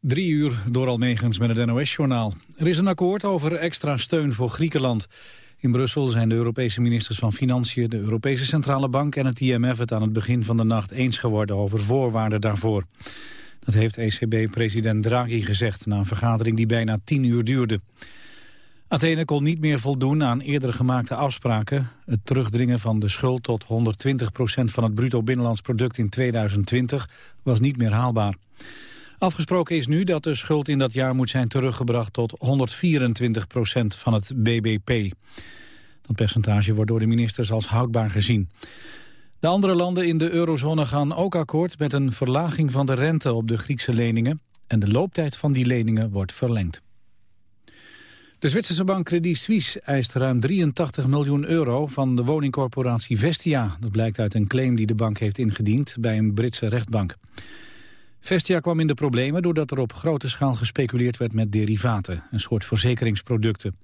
Drie uur door Almegens met het NOS-journaal. Er is een akkoord over extra steun voor Griekenland. In Brussel zijn de Europese ministers van Financiën, de Europese Centrale Bank en het IMF het aan het begin van de nacht eens geworden over voorwaarden daarvoor. Dat heeft ECB-president Draghi gezegd na een vergadering die bijna tien uur duurde. Athene kon niet meer voldoen aan eerder gemaakte afspraken. Het terugdringen van de schuld tot 120% van het bruto binnenlands product in 2020 was niet meer haalbaar. Afgesproken is nu dat de schuld in dat jaar moet zijn teruggebracht tot 124% van het BBP. Dat percentage wordt door de ministers als houdbaar gezien. De andere landen in de eurozone gaan ook akkoord met een verlaging van de rente op de Griekse leningen. En de looptijd van die leningen wordt verlengd. De Zwitserse bank Credit Suisse eist ruim 83 miljoen euro van de woningcorporatie Vestia. Dat blijkt uit een claim die de bank heeft ingediend bij een Britse rechtbank. Vestia kwam in de problemen doordat er op grote schaal gespeculeerd werd met derivaten, een soort verzekeringsproducten.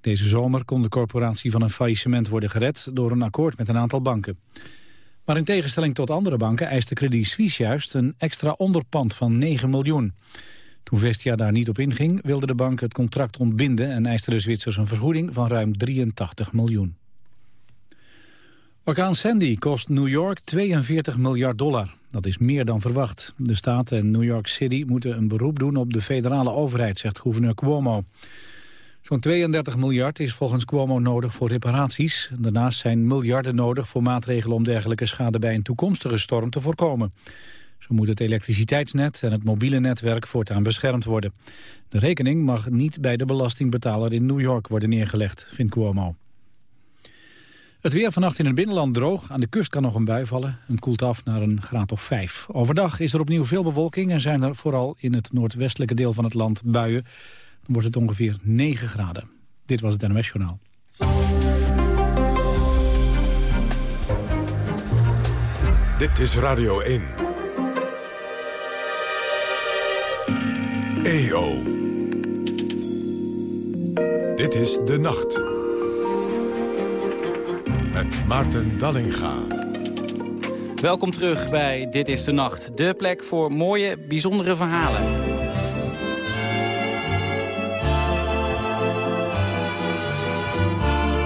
Deze zomer kon de corporatie van een faillissement worden gered door een akkoord met een aantal banken. Maar in tegenstelling tot andere banken eiste Credit Suisse juist een extra onderpand van 9 miljoen. Toen Vestia daar niet op inging, wilde de bank het contract ontbinden... en eiste de Zwitsers een vergoeding van ruim 83 miljoen. Orkaan Sandy kost New York 42 miljard dollar. Dat is meer dan verwacht. De staat en New York City moeten een beroep doen op de federale overheid, zegt gouverneur Cuomo. Zo'n 32 miljard is volgens Cuomo nodig voor reparaties. Daarnaast zijn miljarden nodig voor maatregelen om dergelijke schade bij een toekomstige storm te voorkomen. Zo moet het elektriciteitsnet en het mobiele netwerk voortaan beschermd worden. De rekening mag niet bij de belastingbetaler in New York worden neergelegd, vindt Cuomo. Het weer vannacht in het binnenland droog. Aan de kust kan nog een bui vallen. Het koelt af naar een graad of vijf. Overdag is er opnieuw veel bewolking en zijn er vooral in het noordwestelijke deel van het land buien. Dan wordt het ongeveer 9 graden. Dit was het NOS Journaal. Dit is Radio 1. EO. Dit is De Nacht. Met Maarten Dallinga. Welkom terug bij Dit is de Nacht. De plek voor mooie, bijzondere verhalen.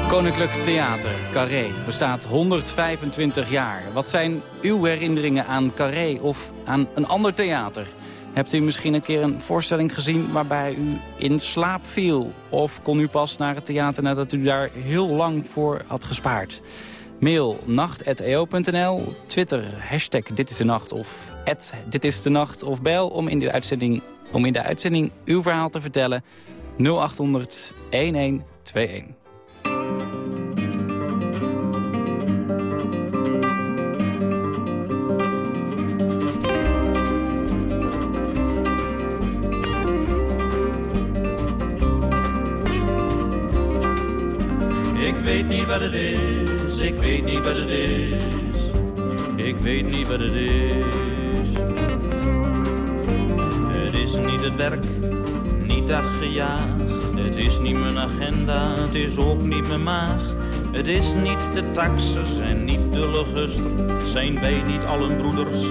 Koninklijk Theater, Carré, bestaat 125 jaar. Wat zijn uw herinneringen aan Carré of aan een ander theater? Hebt u misschien een keer een voorstelling gezien waarbij u in slaap viel? Of kon u pas naar het theater nadat u daar heel lang voor had gespaard? Mail nacht.eo.nl, Twitter, hashtag dit is de nacht of dit is de nacht of bel om in de uitzending, om in de uitzending uw verhaal te vertellen 0800 1121. Wat het is, ik weet niet wat het is. Ik weet niet wat het is. Het is niet het werk, niet dat gejaag. Het is niet mijn agenda, het is ook niet mijn maag. Het is niet de taxers en niet de leguster. Zijn wij niet allen broeders,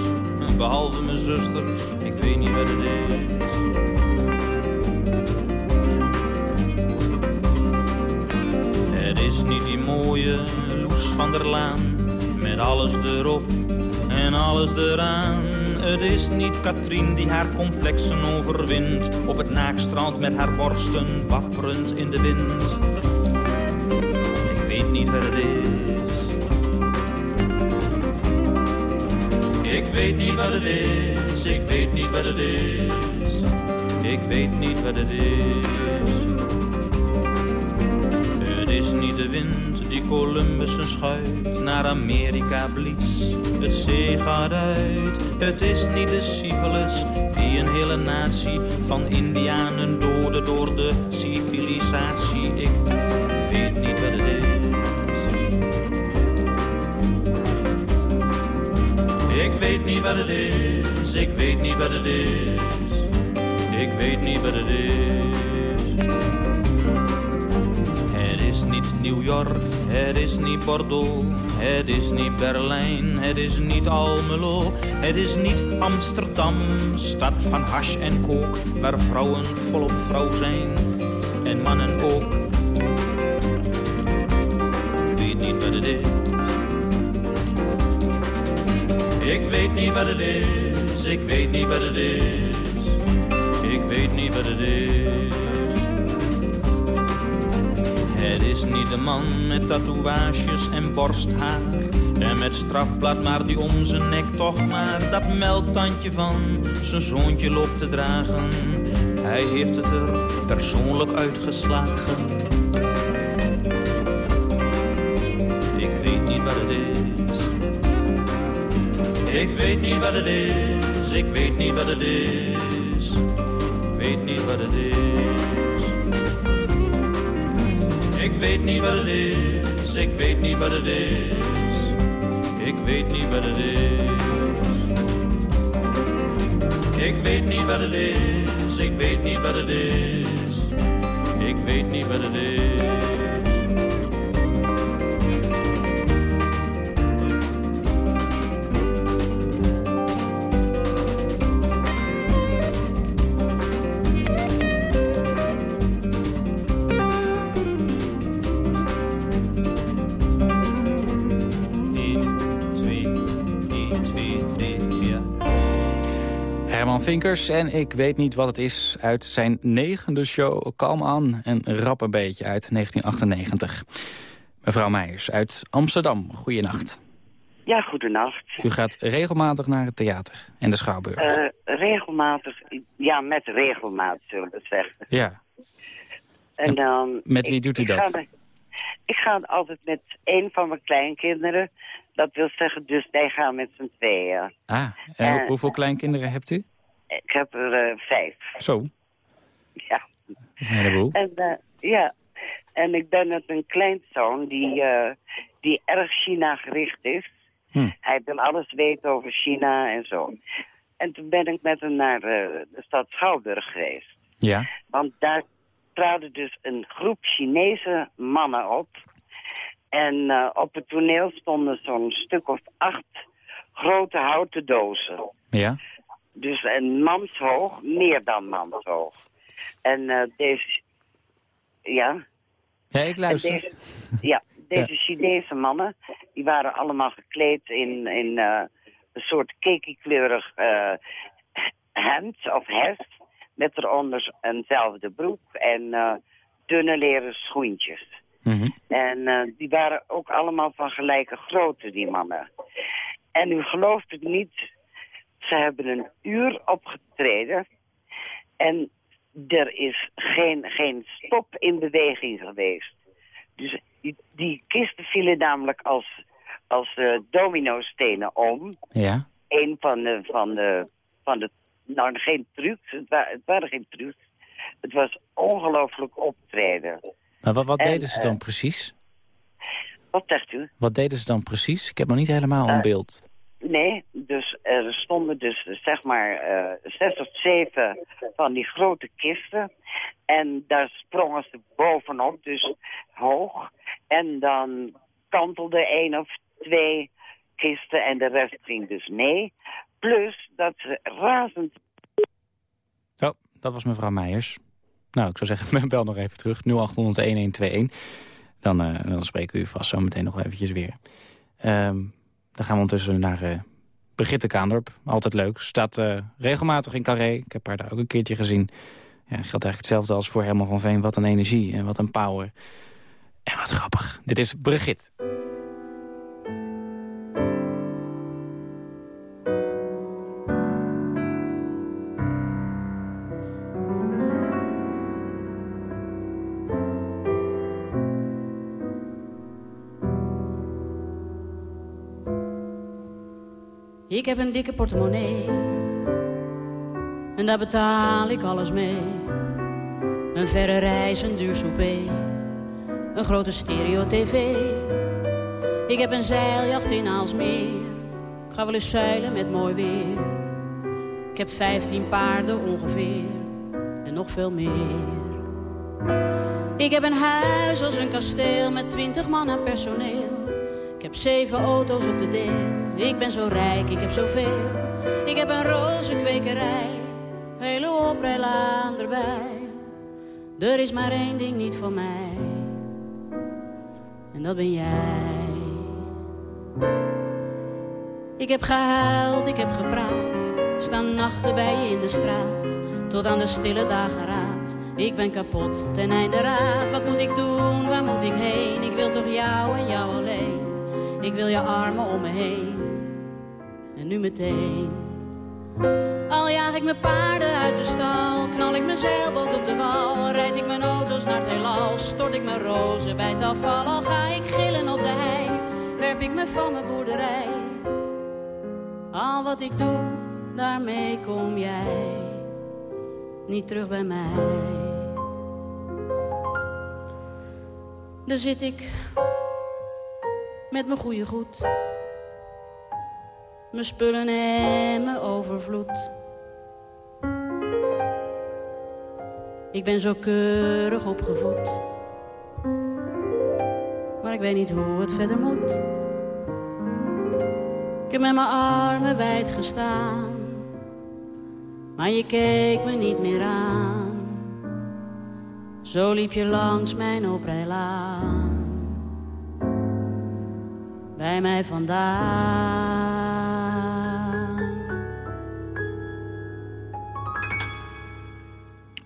behalve mijn zuster. Ik weet niet wat het is. Mooie Loes van der Laan. Met alles erop en alles eraan. Het is niet Katrien die haar complexen overwint. Op het naakstrand met haar borsten wapperend in de wind. Ik weet niet wat het is. Ik weet niet wat het is. Ik weet niet wat het is. Ik weet niet wat het is is niet de wind Columbus een schuit naar Amerika blies. Het zee gaat uit, het is niet de syphilis die een hele natie van Indianen doodde door de civilisatie. Ik weet niet wat het is. Ik weet niet wat het is, ik weet niet wat het is. Ik weet niet wat het is niet New York, het is niet Bordeaux, het is niet Berlijn, het is niet Almelo, het is niet Amsterdam, stad van hash en kook, waar vrouwen volop vrouw zijn en mannen ook. Ik weet niet wat het is. Ik weet niet wat het is, ik weet niet wat het is. Ik weet niet wat het is. Is niet de man met tatoeages en borsthaar. En met strafblad maar die om zijn nek toch maar dat melktandje van zijn zoontje loopt te dragen. Hij heeft het er persoonlijk uitgeslagen. Ik weet niet wat het is. Ik weet niet wat het is. Ik weet niet wat het is. Ik weet niet wat het is. Ik weet niet wat het is. Ik weet niet wat het is. Ik weet niet wat het is. Ik weet niet wat het is. Ik weet niet wat het is. Ik weet niet wat het is. Vinkers en ik weet niet wat het is uit zijn negende show Kalm aan en rap een beetje uit 1998. Mevrouw Meijers uit Amsterdam, goeienacht. Ja, goedenacht. U gaat regelmatig naar het theater en de Schouwburg. Uh, regelmatig, ja, met regelmaat zullen we zeggen. Ja. En dan... Met wie doet u ik dat? Ga, ik ga altijd met een van mijn kleinkinderen. Dat wil zeggen, dus wij gaan met z'n tweeën. Ah, en hoe- hoeveel kleinkinderen hebt u? Ik heb er uh, vijf. Zo, Ja. dat is een heleboel. En, uh, ja. En ik ben met een kleinzoon die, uh, die erg China gericht is. Hm. Hij wil alles weten over China en zo. En toen ben ik met hem naar uh, de stad Schouwburg geweest. Ja, Want daar traden dus een groep Chinese mannen op. En uh, op het toneel stonden zo'n stuk of acht grote houten dozen. ja. Dus een manshoog, meer dan manshoog. En uh, deze... Ja? Ja, ik luister. deze, ja, deze Chinese mannen, die waren allemaal gekleed in, in uh, een soort kekikleurig uh, hemd of hest. Met eronder eenzelfde broek en dunne leren schoentjes. Mhm. En die waren ook allemaal van gelijke grootte, die mannen. En u gelooft het niet, ze hebben een uur opgetreden. En er is geen, geen stop in beweging geweest. Dus die, die kisten vielen namelijk als, als uh, dominostenen om. Ja, Een van de, van de, van de nou geen trucs, het, wa het waren geen trucs. Het was ongelooflijk optreden. maar wat, wat En, deden ze dan eh, precies? Wat zegt u? Wat deden ze dan precies? Ik heb nog niet helemaal een Eh, beeld. Nee, dus er stonden dus zeg maar uh, zes of zeven van die grote kisten. En daar sprongen ze bovenop, dus hoog. En dan kantelde één of twee kisten en de rest ging dus mee. Plus dat ze razend... Oh, dat was mevrouw Meijers. Nou, ik zou zeggen, bel nog even terug. 0800-1121. Dan, uh, dan spreken we u vast zo meteen nog eventjes weer. Um, dan gaan we ondertussen naar uh, Brigitte Kaandorp. Altijd leuk. Staat uh, regelmatig in Carré. Ik heb haar daar ook een keertje gezien. Ja, geldt eigenlijk hetzelfde als voor Herman van Veen. Wat een energie en wat een power. En wat grappig. Dit is Brigitte. Ik heb een dikke portemonnee en daar betaal ik alles mee. Een verre reis, een duur souper, een grote stereo-tv. Ik heb een zeiljacht in Aalsmeer, ik ga wel eens zeilen met mooi weer. Ik heb vijftien paarden ongeveer en nog veel meer. Ik heb een huis als een kasteel met twintig man aan personeel. Ik heb zeven auto's op de deel. Ik ben zo rijk, ik heb zoveel. Ik heb een rozenkwekerij, hele oprijlaan erbij. Er is maar één ding niet voor mij. En dat ben jij. Ik heb gehuild, ik heb gepraat. Staan nachten bij je in de straat. Tot aan de stille dageraad. Ik ben kapot, ten einde raad. Wat moet ik doen, waar moet ik heen? Ik wil toch jou en jou alleen. Ik wil je armen om me heen. En nu meteen. Al jaag ik mijn paarden uit de stal, knal ik mijn zeilboot op de wal, rijd ik mijn auto's naar het heelal, stort ik mijn rozen bij het afval, al ga ik gillen op de hei, werp ik me van mijn boerderij. Al wat ik doe, daarmee kom jij niet terug bij mij. Daar zit ik met mijn goede goed. Mijn spullen en mijn overvloed. Ik ben zo keurig opgevoed. Maar ik weet niet hoe het verder moet. Ik heb met mijn armen wijd gestaan. Maar je keek me niet meer aan. Zo liep je langs mijn oprijlaan bij mij vandaan.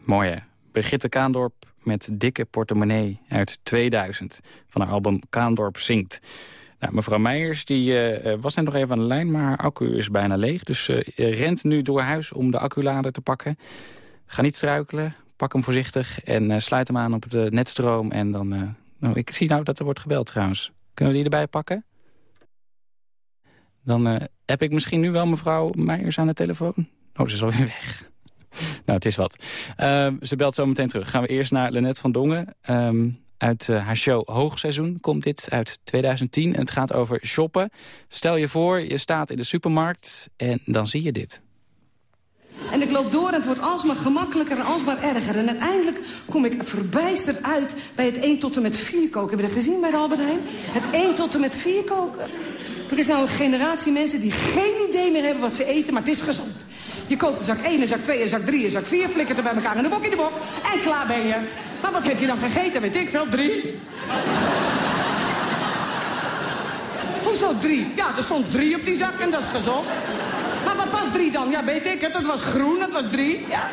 Mooi hè? Brigitte Kaandorp met Dikke Portemonnee uit 2000 van haar album Kaandorp Zingt. Nou, mevrouw Meijers die, uh, was net nog even aan de lijn, maar haar accu is bijna leeg. Dus uh, rent nu door huis om de acculader te pakken. Ga niet struikelen, pak hem voorzichtig en sluit hem aan op de netstroom. En dan, nou, ik zie nou dat er wordt gebeld trouwens. Kunnen we die erbij pakken? Dan heb ik misschien nu wel mevrouw Meijers aan de telefoon. Oh, ze is alweer weg. nou, het is wat. Uh, ze belt zo meteen terug. Gaan we eerst naar Lennet van Dongen. Um, uit uh, haar show Hoogseizoen komt dit uit 2010. En het gaat over shoppen. Stel je voor, je staat in de supermarkt en dan zie je dit. En ik loop door en het wordt alsmaar gemakkelijker en alsmaar erger. En uiteindelijk kom ik verbijsterd uit bij het 1 tot en met 4 koken. Heb je dat gezien bij de Albert Heijn? Het 1 tot en met 4 koken. Er is nou een generatie mensen die geen idee meer hebben wat ze eten, maar het is gezond. Je koopt een zak 1, een zak 2, een zak 3, een zak 4, flikkert er bij elkaar in de bok in de bok. En klaar ben je. Maar wat heb je dan gegeten, weet ik veel? Drie? Hoezo drie? Ja, er stond drie op die zak en dat is gezond. Maar wat was drie dan? Ja, weet ik het. Het was groen, het was drie. Ja.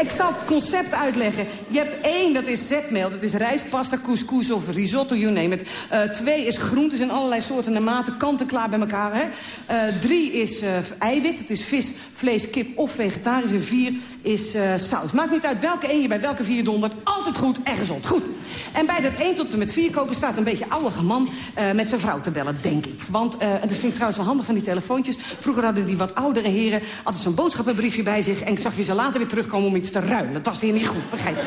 Ik zal het concept uitleggen. Je hebt één, dat is zetmeel. Dat is rijst, pasta, couscous of risotto, you name it. Uh, twee is groentes in allerlei soorten en maten, kant-en-klaar bij elkaar. Hè? Uh, drie is uh, eiwit, het is vis, vlees, kip of vegetarisch. En vier is saus. Maakt niet uit welke één je bij welke vier dondert. Altijd goed en gezond. Goed. En bij dat 1 tot en met 4 koken staat een beetje oude man met zijn vrouw te bellen, denk ik. Want, en dat vind ik trouwens wel handig van die telefoontjes. Vroeger hadden die wat oudere heren altijd zo'n boodschappenbriefje bij zich... en ik zag je ze later weer terugkomen om iets te. Dat was weer niet goed, begrijp je?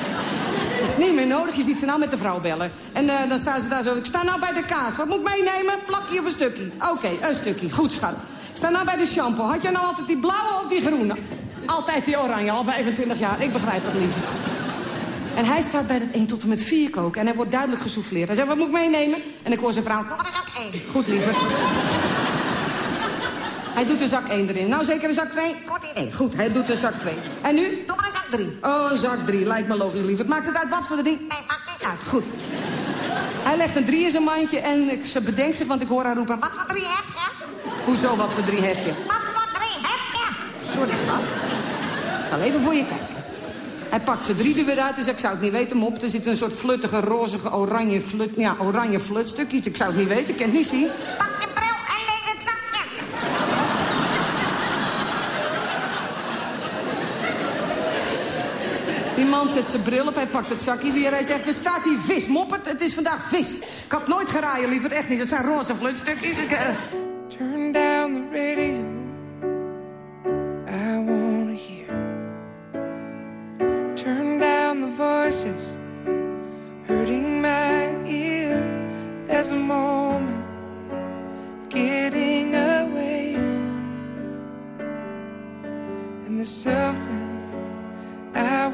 Dat is niet meer nodig, je ziet ze nou met de vrouw bellen. En uh, dan staan ze daar zo, ik sta nou bij de kaas. Wat moet ik meenemen? Plakje of een stukje? Oké, een stukje. Goed, schat. Ik sta nou bij de shampoo. Had jij nou altijd die blauwe of die groene? Altijd die oranje, al 25 jaar. Ik begrijp dat liever. En hij staat bij het 1 tot en met 4 koken. En hij wordt duidelijk gesouffleerd. Hij zegt, wat moet ik meenemen? En ik hoor zijn vrouw, dat is 1. Goed, liever. Hij doet de zak 1 erin. Nou, zeker een zak 2? Kort in 1. Goed, hij doet de zak 2. En nu? Doe maar een zak 3. Oh, een zak 3. Lijkt me logisch, liever. Maakt het uit wat voor de ding? Nee, maakt niet uit. Goed. Hij legt een 3 in zijn mandje en ik, ze bedenkt zich, want ik hoor haar roepen... Wat voor 3 heb je? Hoezo, wat voor 3 heb je? Wat voor 3 heb je? Sorry, schat. Ik zal even voor je kijken. Hij pakt zijn drie er weer uit en zegt, ik zou het niet weten, mop. Er zit een soort fluttige, rozige, oranje flut, ja, oranje flutstukjes. Ik zou het niet weten, ik kan het niet zien. Pak je bril en lees het zakje. Die man zet zijn bril op, hij pakt het zakje weer. Hij zegt, er staat hier vis, moppert, het is vandaag vis. Ik had nooit geraaien, liever, echt niet. Het zijn roze flutstukjes. Ik, uh... Turn down the radio. I wanna hear. Turn down the voices hurting my ear. There's a moment getting away, and there's something I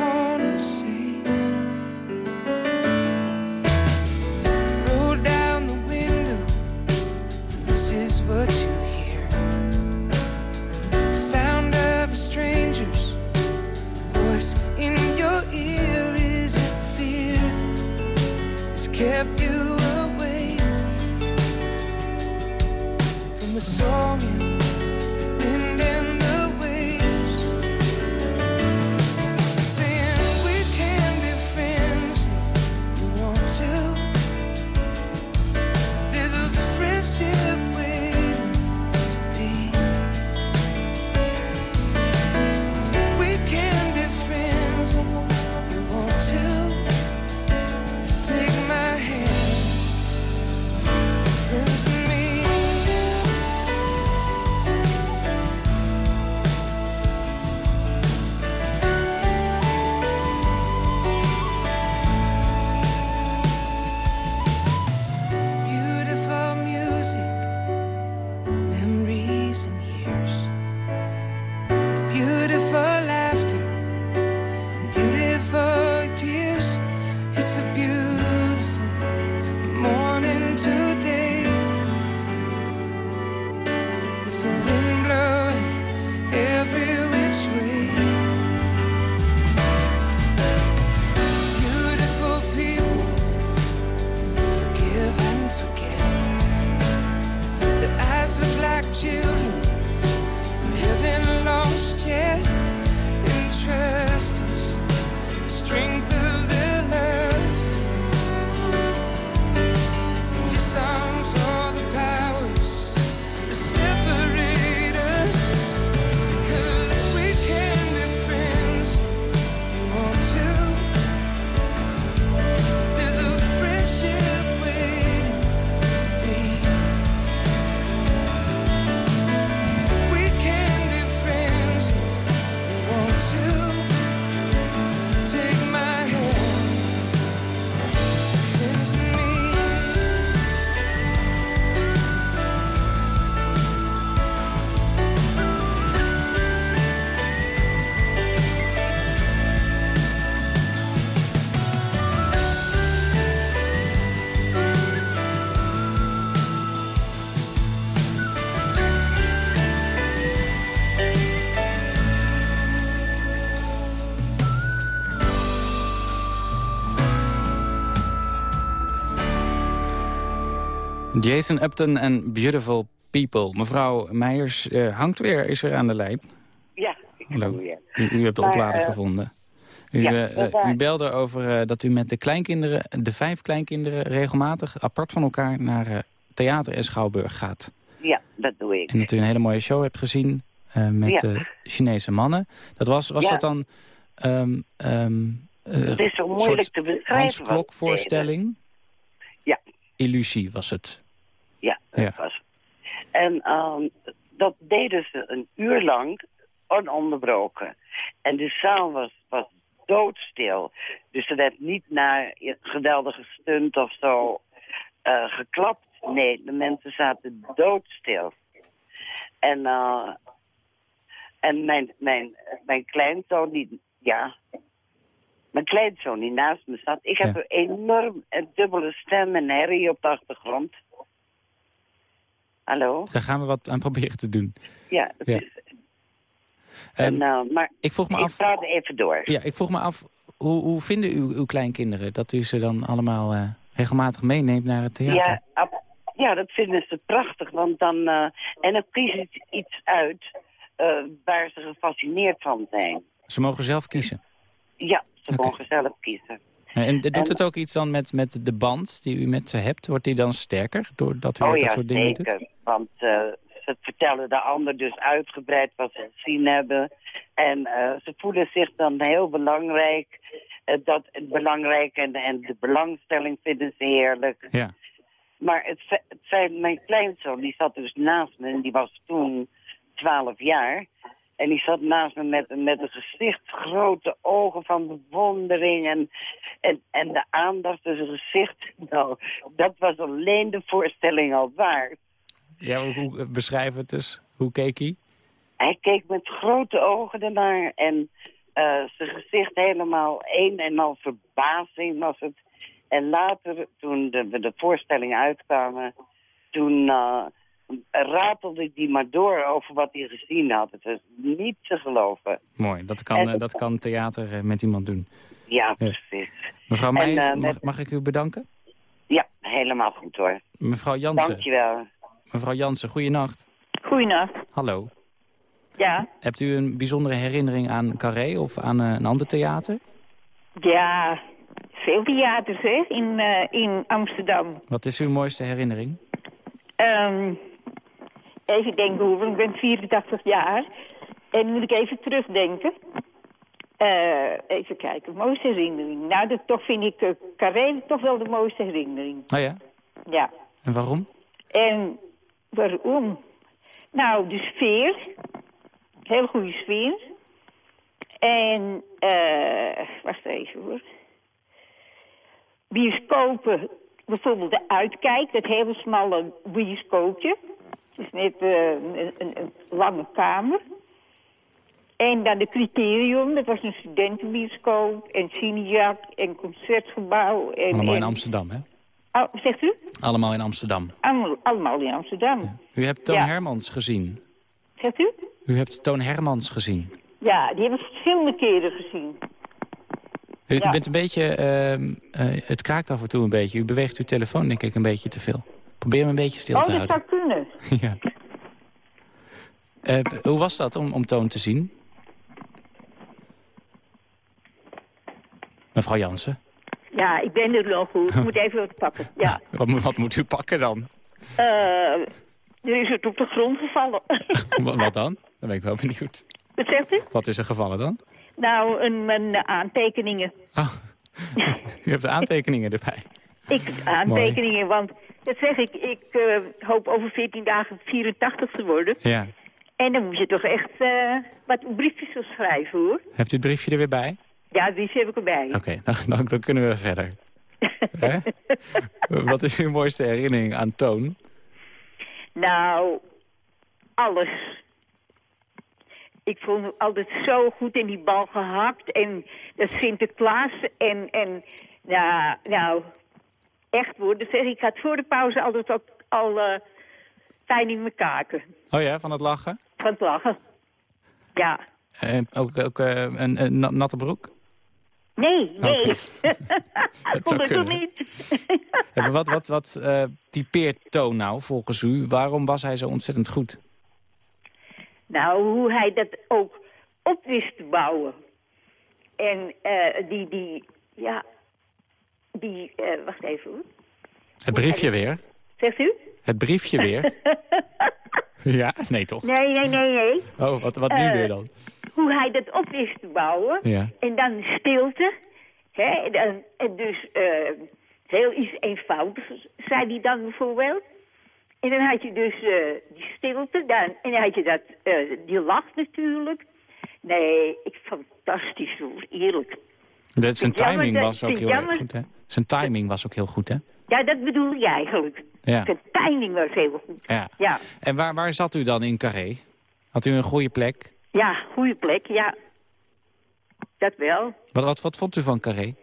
Jason Upton en Beautiful People. Mevrouw Meijers uh, hangt weer, is er aan de lijn. Ja, ik Hallo. Weer. U, u, hebt de oplader uh, gevonden. U, ja, uh, u belde over dat u met de kleinkinderen, de vijf kleinkinderen... regelmatig apart van elkaar naar theater en Schouwburg gaat. Ja, dat doe ik. En dat u een hele mooie show hebt gezien met ja. Chinese mannen. Dat was, was dat dan... Um, um, het is zo moeilijk te beschrijven. Hans voorstelling. Ja. Illusie was het. Ja, dat was. En um, dat deden ze een uur lang ononderbroken. En de zaal was, was doodstil. Dus er werd niet naar geweldige stunt of zo uh, geklapt. Nee, de mensen zaten doodstil. En, uh, en mijn, mijn, mijn kleinzoon, die, ja, mijn kleinzoon die naast me zat. Ik heb een enorm een dubbele stem en herrie op de achtergrond. Hallo? Daar gaan we wat aan proberen te doen. Ja, ja. is... En, uh, maar ik vroeg me ik af... praat even door. Ja, ik vroeg me af, hoe, hoe vinden uw, uw kleinkinderen dat u ze dan allemaal uh, regelmatig meeneemt naar het theater? Ja, ja dat vinden ze prachtig, want dan... Uh, en dan kiezen ze iets uit waar ze gefascineerd van zijn. Ze mogen zelf kiezen? Ja, ze okay. mogen zelf kiezen. En doet het ook iets dan met, met de band die u met ze hebt? Wordt die dan sterker doordat u oh, dat soort dingen zeker. doet? want uh, ze vertellen de ander dus uitgebreid wat ze gezien hebben. En uh, ze voelen zich dan heel belangrijk. Uh, dat het belangrijk en, en de belangstelling vinden ze heerlijk. Ja. Maar het, het zijn mijn kleinzoon, die zat dus naast me en die was toen 12 jaar. En die zat naast me met, met een gezicht, grote ogen van bewondering en, en, en de aandacht, dus een gezicht. Nou, dat was alleen de voorstelling al waard. Ja, hoe, beschrijf het dus. Hoe keek hij? Hij keek met grote ogen ernaar en eh, zijn gezicht helemaal een en al verbazing was het. En later, toen de, we de voorstelling uitkwamen, toen uh, ratelde hij maar door over wat hij gezien had. Het was niet te geloven. Mooi, dat kan, en, dat kan theater met iemand doen. Ja, precies. Mevrouw Meijers, mag, mag, ik u bedanken? Ja, helemaal goed hoor. Mevrouw Jansen. Dankjewel. Mevrouw Jansen, goeienacht. Goeienacht. Hallo. Ja. Hebt u een bijzondere herinnering aan Carré of aan een ander theater? Ja, veel theaters hè, in, uh, in Amsterdam. Wat is uw mooiste herinnering? Um, even denken hoor, ik ben 84 jaar. En moet ik even terugdenken. Uh, even kijken, mooiste herinnering. Nou, dat toch vind ik uh, Carré toch wel de mooiste herinnering. Oh ja? Ja. En waarom? En waarom? Nou, de sfeer. Heel goede sfeer. En, eh, wacht even hoor. Bioscopen, bijvoorbeeld de Uitkijk, dat hele smalle bioscoopje. Het is net uh, een, een, een, lange kamer. En dan de Criterium, dat was een studentenbioscoop. En Cinejac en Concertgebouw. En, Allemaal in. Amsterdam, hè? Oh, zegt u? Allemaal in Amsterdam. Allemaal, allemaal in Amsterdam. Ja. U hebt Toon ja. Hermans gezien. Zegt u? U hebt Toon Hermans gezien. Ja, die hebben we verschillende keren gezien. U, ja. bent een beetje, uh, uh, het kraakt af en toe een beetje. U beweegt uw telefoon denk ik een beetje te veel. Probeer hem een beetje stil oh, te houden. Oh, dat zou kunnen. ja. Uh, hoe was dat om, om Toon te zien? Mevrouw Jansen. Ja, ik ben er wel goed. Ik moet even wat pakken. Ja. wat, wat, moet u pakken dan? Uh, er is het op de grond gevallen. wat, dan? Dan ben ik wel benieuwd. Wat zegt u? Wat is er gevallen dan? Nou, een, een aantekeningen. Oh, u hebt de aantekeningen erbij. Ik aantekeningen, Mooi. want dat zeg ik. Ik uh, hoop over 14 dagen 84 te worden. Ja. En dan moet je toch echt uh, wat briefjes zo schrijven, hoor. Hebt u het briefje er weer bij? Ja, die heb ik erbij. Oké, okay, dan, dan, dan, kunnen we verder. Wat is uw mooiste herinnering aan Toon? Nou, alles. Ik vond hem altijd zo goed in die bal gehakt. En dat Sinterklaas en, en nou, nou, echt hoor. Dus ik had voor de pauze altijd ook al uh, pijn in mijn kaken. Oh ja, van het lachen? Van het lachen, ja. En ook ook uh, een, een natte broek? Nee, nee. Okay. dat ik niet. ja, wat wat, wat uh, typeert Toon nou volgens u? Waarom was hij zo ontzettend goed? Nou, hoe hij dat ook op wist te bouwen. En uh, die, die, ja, die, uh, wacht even hoor. Het briefje weer? Zegt u? Het briefje weer? ja? Nee, toch? Nee, nee, nee, nee. Oh, wat, wat nu uh, weer dan? Hoe hij dat op wist te bouwen. Ja. En dan stilte. Hè? En, en dus uh, heel iets eenvoudigs, zei hij dan bijvoorbeeld. En dan had je dus uh, die stilte, dan, en dan had je dat, uh, die lach natuurlijk. Nee, ik fantastisch hoor, eerlijk. Dat zijn timing was ook heel jammer. goed, hè? Zijn timing was ook heel goed, hè? Ja, dat bedoel je eigenlijk. Ja. Zijn timing was heel goed. Ja. ja. En waar, waar zat u dan in Carré? Had u een goede plek? Ja, goede plek, ja. Dat wel. Wat, wat, wat vond u van Carré?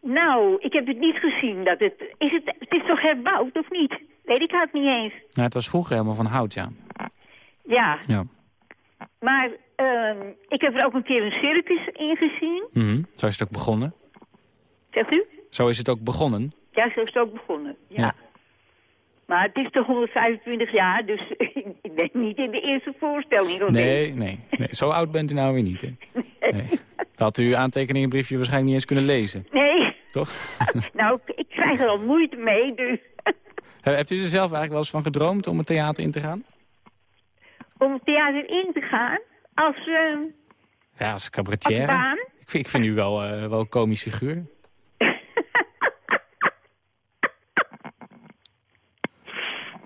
Nou, ik heb het niet gezien. Dat het, is het, het is toch herbouwd, of niet? Weet ik het niet eens. Nou, het was vroeger helemaal van hout, ja. Ja. ja. Maar uh, ik heb er ook een keer een circus in gezien. Mm -hmm. Zo is het ook begonnen. Zegt u? Zo is het ook begonnen. Ja, zo is het ook begonnen, ja. ja. Maar het is toch 125 jaar, dus ik ben niet in de eerste voorstelling. Nee, nee, nee. Zo oud bent u nou weer niet, hè? Nee. nee. Dat had u uw aantekeningenbriefje waarschijnlijk niet eens kunnen lezen. Nee. Toch? nou, ik krijg er al moeite mee, dus... Hebt u er zelf eigenlijk wel eens van gedroomd om het theater in te gaan? Om het theater in te gaan? Als... Uh, ja, als cabaretier. Baan? Ik vind, ik vind u wel, uh, wel een komisch figuur.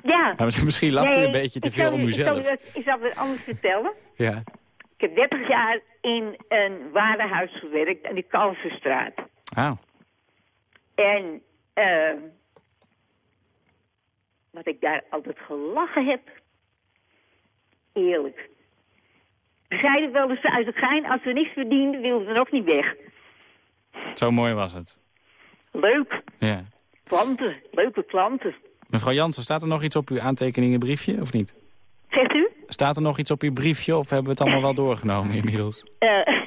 Ja. ja misschien lacht nee, u een beetje te veel om uzelf. Ik zal, ik zal het anders vertellen. Ja. Ik heb 30 jaar in een warenhuis gewerkt aan de Kalverstraat. Ah. En uh, wat ik daar altijd gelachen heb, eerlijk. De zeiden wel eens uit het gein, als we niks verdienden, wilden we nog niet weg. Zo mooi was het. Leuk. Ja. Klanten, leuke klanten. Mevrouw Jansen, staat er nog iets op uw aantekeningenbriefje of niet? Zegt u? Staat er nog iets op uw briefje of hebben we het allemaal wel doorgenomen inmiddels?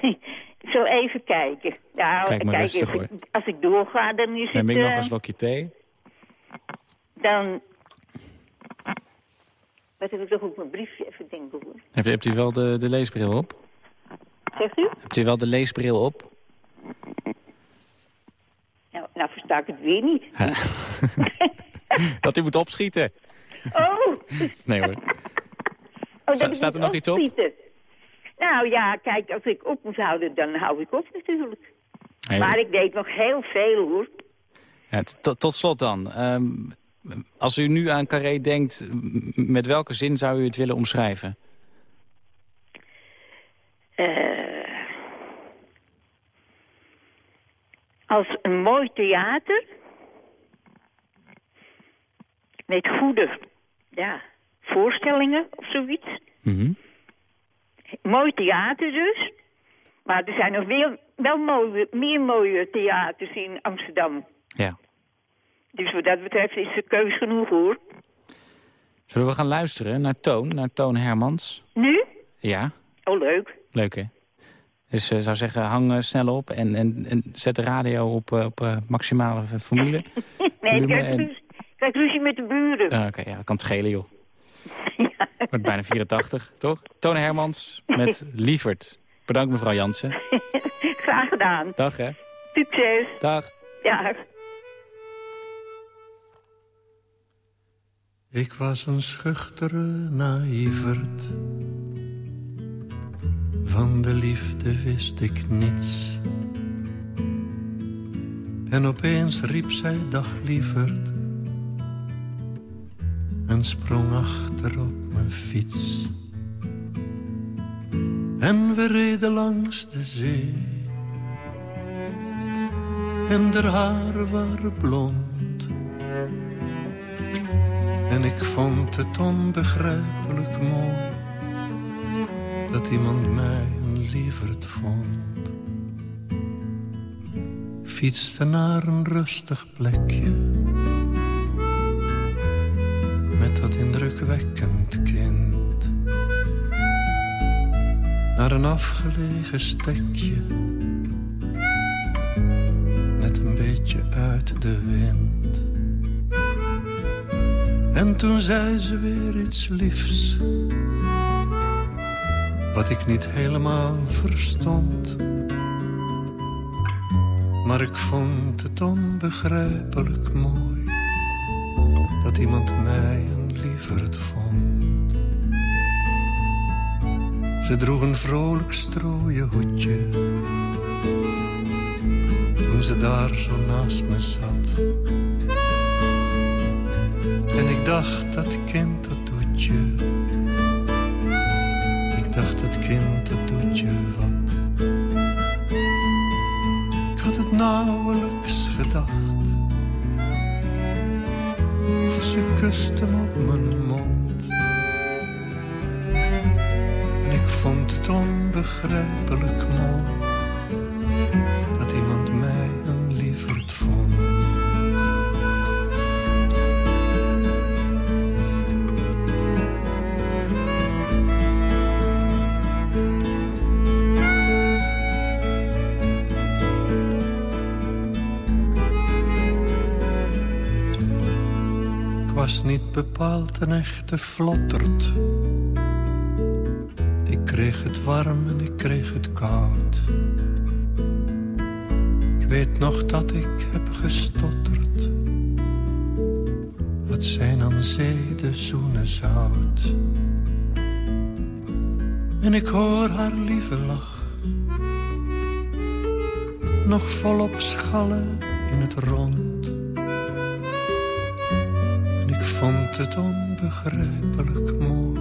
Ik zal even kijken. Nou, Kijk maar kijk, rustig, als, ik, als ik doorga, dan is Neem het... ik nog eh, een slokje thee? Dan... Wat heb ik toch op mijn briefje even denken hoor. Hebt, hebt u wel de, de leesbril op? Zegt u? Hebt u wel de leesbril op? Nou, nou versta ik het weer niet. Dat u moet opschieten. Oh! Nee hoor. oh Sta- staat er nog iets op? Nou ja, kijk, als ik op moet houden, dan hou ik op natuurlijk. Maar ik deed nog heel veel hoor. ja, tot, tot slot dan. Ehm, als u nu aan Carré denkt, met welke zin zou u het willen omschrijven? Eh, als een mooi theater. Met goede ja, voorstellingen of zoiets. Mhm. Mooi theater dus. Maar er zijn nog wel, wel mooie, meer mooie theaters in Amsterdam. Ja. Dus wat dat betreft is er keus genoeg hoor. Zullen we gaan luisteren naar Toon, naar Toon Hermans? Nu? Ja, Oh leuk. leuk hè? Dus ik zou zeggen, hang eh, snel op en, en, en zet de radio op, eh, op eh, maximale formule. Nee, ik krijg, en- ruzie, ik krijg ruzie met de buren. Ah, Oké, ja, dat kan het schelen joh. Wordt bijna 84, toch? Toon Hermans met Lievert. Bedankt mevrouw Jansen. Graag gedaan. Dag hè. Succes. Dag. Ja. Ik was een schuchtere naïverd. Van de liefde wist ik niets. En opeens riep zij dag lieverd. En sprong achter op mijn fiets. En we reden langs de zee. En haar waren blond. En ik vond het onbegrijpelijk mooi dat iemand mij een lieverd vond. Ik fietste naar een rustig plekje met dat indrukwekkend kind. Naar een afgelegen stekje, net een beetje uit de wind. En toen zei ze weer iets liefs, wat ik niet helemaal verstond. Maar ik vond het onbegrijpelijk mooi, dat iemand mij een lieverd vond. Ze droeg een vrolijk strooien hoedje, toen ze daar zo naast me zat. Ik dacht, dat kind, dat doet je. Ik dacht, dat kind, dat doet je wat. Ik had het nauwelijks gedacht. Of ze kuste me op mijn mond. En ik vond het onbegrijpelijk mooi. Bepaald een echte vlotterd. Ik kreeg het warm en ik kreeg het koud. Ik weet nog dat ik heb gestotterd. Wat zijn aan zee de zoenen zout. En ik hoor haar lieve lach. Nog volop schallen in het rond. Vond het onbegrijpelijk mooi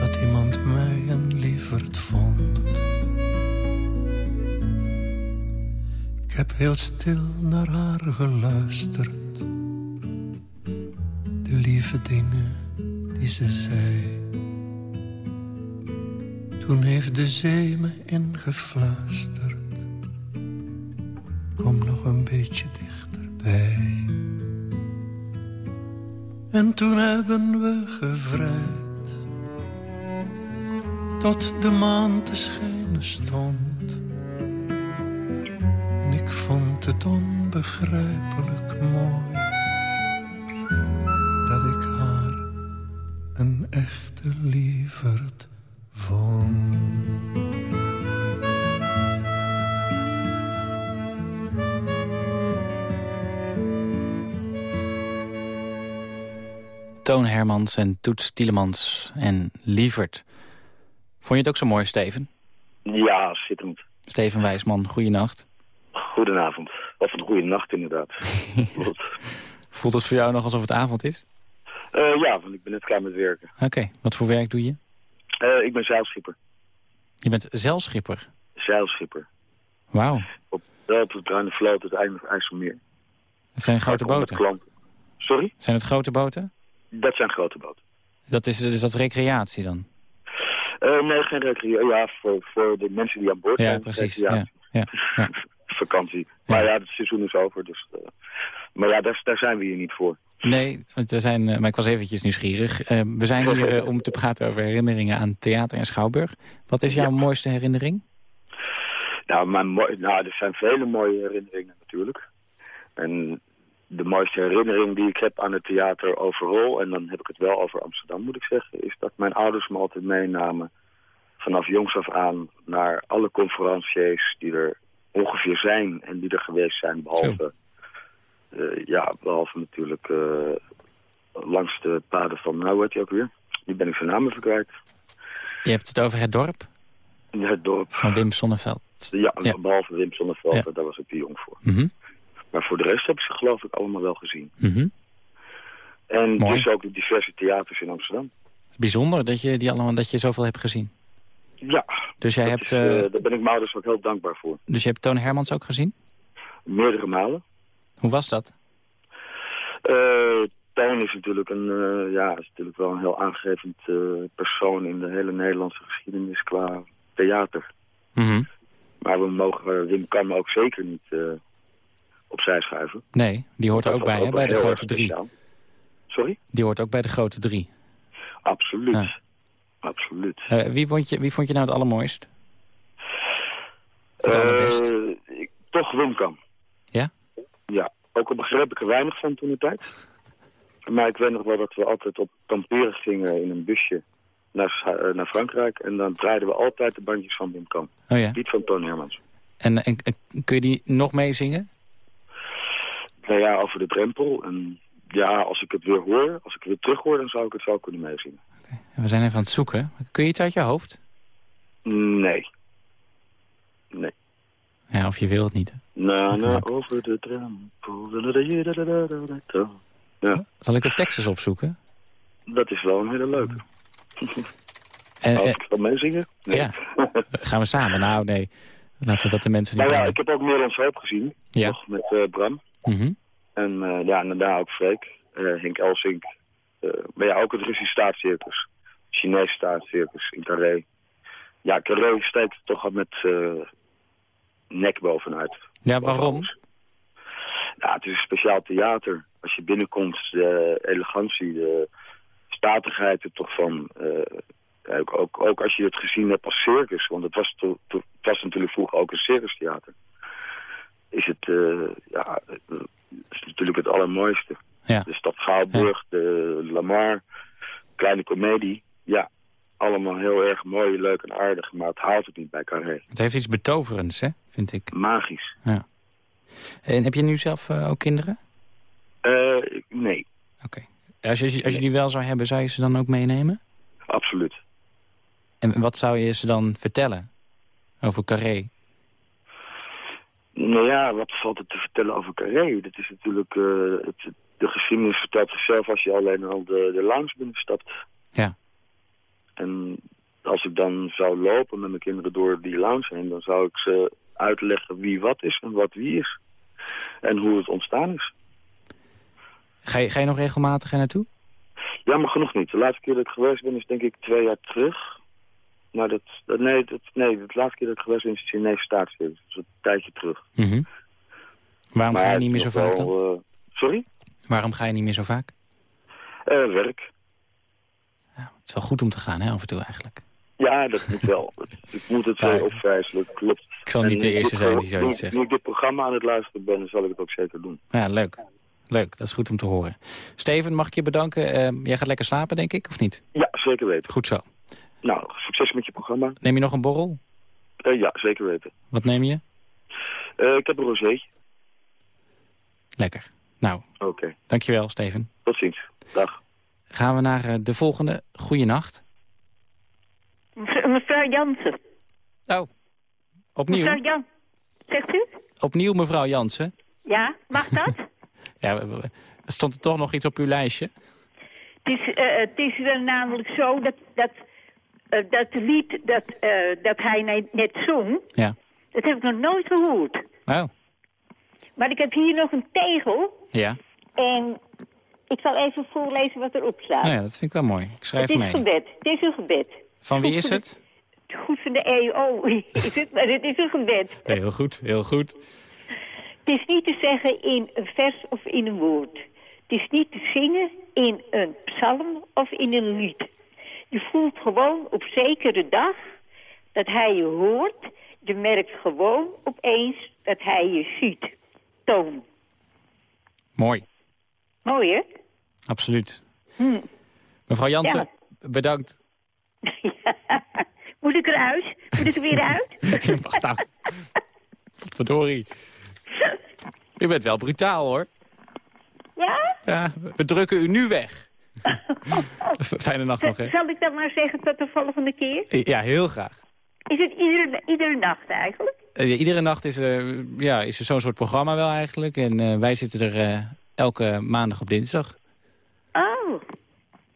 dat iemand mij een lieverd vond. Ik heb heel stil naar haar geluisterd, de lieve dingen die ze zei. Toen heeft de zee me ingefluisterd. De maan te schijnen stond. En ik vond het onbegrijpelijk mooi. Dat ik haar een echte lieverd vond. Toon Hermans en Toets Tielemans en Lievert. Vond je het ook zo mooi, Steven? Ja, schitterend. Steven Wijsman, goeienacht. Goedenavond. Of een goede nacht inderdaad. Voelt het voor jou nog alsof het avond is? Eh, ja, want ik ben net klaar met werken. Oké, wat voor werk doe je? Eh, ik ben zeilschipper. Je bent zeilschipper? Zeilschipper. Wauw. Op, wel op het Bruine Vloot, het IJsselmeer. Het zijn grote boten? Sorry? Zijn het grote boten? Dat zijn grote boten. Dat is, is dat recreatie dan? Eh, nee, geen recreatie. Ja, voor, voor de mensen die aan boord Ja, zijn. precies. Ja, recreatie. ja, ja. Vakantie. Maar ja, het seizoen is over. Dus, eh, maar ja, daar, daar zijn we hier niet voor. Nee, want we zijn, eh, maar ik was eventjes nieuwsgerig. Eh, we zijn hier om te praten over herinneringen aan theater en Schouwburg. Wat is jouw mooiste herinnering? Nou, mijn nou, er zijn vele mooie herinneringen natuurlijk. En de mooiste herinnering die ik heb aan het theater overal... en dan heb ik het wel over Amsterdam, moet ik zeggen... is dat mijn ouders me altijd meenamen vanaf jongs af aan... naar alle conferenciers die er ongeveer zijn en die er geweest zijn... behalve, eh, ja, behalve natuurlijk eh, langs de paden van... nou, weet je ook weer? Die ben ik zijn kwijt. Je hebt het over het dorp Ja, Het dorp. van Wim Sonneveld. Ja, Ja. behalve Wim Sonneveld, Ja. daar was ik te jong voor. Mhm, Maar voor de rest heb ik ze geloof ik allemaal wel gezien. mhm. En Mooi. dus ook de diverse theaters in Amsterdam. Bijzonder dat je, die allemaal, dat je zoveel hebt gezien. Ja, Dus jij hebt, is, eh, eh, daar ben ik mijn ouders ook heel dankbaar voor. dus je hebt Toon Hermans ook gezien? Meerdere malen. Hoe was dat? Eh Toon is natuurlijk, een, ja, is natuurlijk wel een heel aangevend persoon in de hele Nederlandse geschiedenis qua theater. Mhm. Maar we mogen Wim Kam ook zeker niet opzij schuiven. Nee, die hoort er ook bij, hè, bij de grote drie. Sorry? Die hoort ook bij de grote drie. Absoluut. Ja. Absoluut. Eh, wie, vond je, wie vond je nou het allermooist? Het allerbest. Eh, ik- toch Wim Kam. Ja? Ja, ook al begreep ik er weinig van toen de tijd. Maar ik weet nog wel dat we altijd op kamperen gingen in een busje naar, eh, naar Frankrijk. En dan draaiden we altijd de bandjes van Wim. Oh ja. Niet van Toon Hermans. En, en, en kun je die nog meezingen? Nou ja, over de drempel. En ja, als ik het weer hoor, als ik het weer terug hoor, dan zou ik het wel kunnen meezingen. We zijn even aan het zoeken. Kun je iets uit je hoofd? Nee. Nee. Ja, of je wil het niet. hè? Na, over de drempel. Ja, Zal ik de tekst eens opzoeken? dat is wel een hele leuke. En, Als eh, ik dan meezingen? Nee. ja, gaan we samen? Nou, nee. Laten we dat de mensen niet Nou ja, ik heb ook Nederlands Hoop gezien. Ja. Nog met eh, Bram. Mhm. En eh, ja, en daarna ook Freek. eh Henk Elsink. eh, maar ja, ook het Russisch staatscircus. Chinees staatscircus in Carré. Ja, Carré steekt toch al met nek bovenuit. Ja, waarom? Ja, het is een speciaal theater. Als je binnenkomt, de elegantie, de statigheid er toch van. ook, ook, ook als je het gezien hebt als circus, want het was, to- to- het was natuurlijk vroeger ook een circustheater. Is het, eh, ja, eh, is natuurlijk het allermooiste. Ja. De stad Schouwburg, de Lamar, kleine komedie. Ja, allemaal heel erg mooi, leuk en aardig, maar het haalt het niet bij Carré. Het heeft iets betoverends, hè, vind ik. Magisch. Ja. En heb je nu zelf eh, ook kinderen? Nee, Als je, als je die wel zou hebben, zou je ze dan ook meenemen? absoluut. En wat zou je ze dan vertellen over Carré? Nou ja, wat valt er te vertellen over Carré? Dat is natuurlijk... eh, het, de geschiedenis vertelt zichzelf als je alleen al de, de lounge binnenstapt. Ja. En als ik dan zou lopen met mijn kinderen door die lounge heen... dan zou ik ze uitleggen wie wat is en wat wie is. En hoe het ontstaan is. Ga je, ga je nog regelmatig er naartoe? Jammer genoeg niet. De laatste keer dat ik geweest ben is denk ik twee jaar terug. Maar dat, dat, nee, dat, nee, de laatste keer dat ik geweest ben is het Chinese. Dat is een tijdje terug. Mhm. Waarom Maar ga je niet meer zo vaak dan? eh, sorry? Waarom ga je niet meer zo vaak? Eh, werk. Het is wel goed om te gaan, hè, af en toe eigenlijk. Ja, dat moet wel. ik moet het Ja, wel opvijzelen, klopt. Ik zal niet En de eerste zijn die zoiets zegt. Nu ik dit programma aan het luisteren ben, dan zal ik het ook zeker doen. Ja, leuk. Leuk, dat is goed om te horen. Steven, mag ik je bedanken? Eh, jij gaat lekker slapen, denk ik, of niet? Ja, zeker weten. Goed zo. Nou, succes met je programma. Neem je nog een borrel? Eh, ja, zeker weten. Wat neem je? Eh, ik heb een rozeetje. Lekker. Nou, Oké, dankjewel, Steven. tot ziens. Dag. Gaan we naar eh, de volgende. Goeienacht. Mevrouw mevrouw Jansen. Oh, opnieuw. Mevrouw Jan. Zegt u? Opnieuw mevrouw Jansen. Ja, mag dat? Ja, er stond er toch nog iets op uw lijstje? Het is, eh, het is namelijk zo dat, dat, dat lied dat, eh, dat hij ne- net zong, Ja. dat heb ik nog nooit gehoord. Oh, Maar ik heb hier nog een tegel ja. en ik zal even voorlezen wat erop staat. Nou ja, dat vind ik wel mooi. Ik schrijf het is mee. gebed. Het is een gebed. Van wie Goed is het? Goed van de EO is het, maar het is een gebed. Heel goed, heel goed. Het is niet te zeggen in een vers of in een woord. Het is niet te zingen in een psalm of in een lied. Je voelt gewoon op zekere dag dat hij je hoort. Je merkt gewoon opeens dat hij je ziet. Toon. Mooi, Mooi, hè? absoluut. Hm. Mevrouw Jansen, Ja. bedankt. Moet ik eruit? Moet ik er weer uit? Wacht nou. Verdorie. U bent wel brutaal, hoor. Ja? Ja, we drukken u nu weg. Fijne nacht nog, hè? Zal ik dan maar zeggen tot de volgende keer? Ja, heel graag. Is het iedere, iedere nacht eigenlijk? Eh, iedere nacht is, er ja, is er zo'n soort programma wel eigenlijk. En eh, wij zitten er eh, elke maandag op dinsdag. Oh.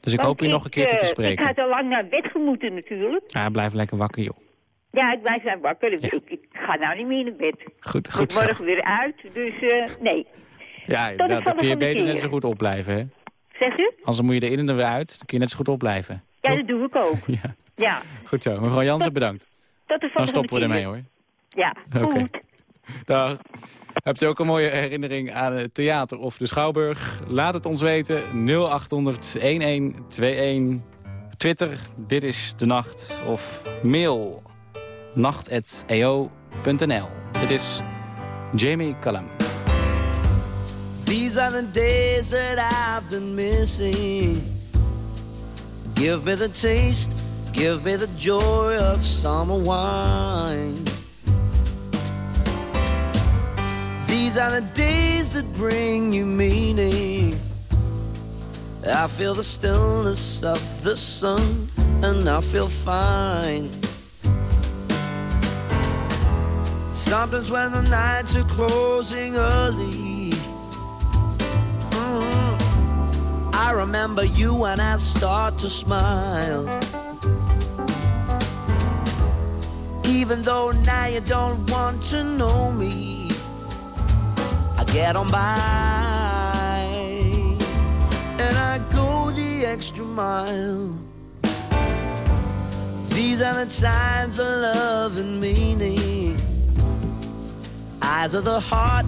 Dus ik Want hoop u nog een keertje te eh, spreken. Ik had al lang naar bed gemoeten natuurlijk. Ja, blijf lekker wakker, joh. Ja, ik blijf zijn wakker. Ik, ik ga nou niet meer naar bed. Goed, goed moet morgen weer uit, dus eh, nee. Ja, dan kun je beter net keer. zo goed opblijven, hè? Zeg u? Anders moet je er in en er weer uit. Dan kun je net zo goed opblijven. Ja, dat doe ik ook. Ja, Ja, goed zo. Mevrouw Jansen, bedankt. de volgende Dan stoppen we ermee, hoor. Ja, Oké. goed. Dag. Hebt u ook een mooie herinnering aan het theater of de Schouwburg? Laat het ons weten. 0800 1121. Twitter, dit is de nacht. Of mail nacht.eo.nl. Dit is Jamie Cullum. These are the days that I've been missing. Give me the taste, give me the joy of summer wine. These are the days that bring you meaning. I feel the stillness of the sun, and I feel fine. Sometimes when the nights are closing early, I remember you and I start to smile. Even though now you don't want to know me, I get on by and I go the extra mile. These are the times of love and meaning. Eyes of the heart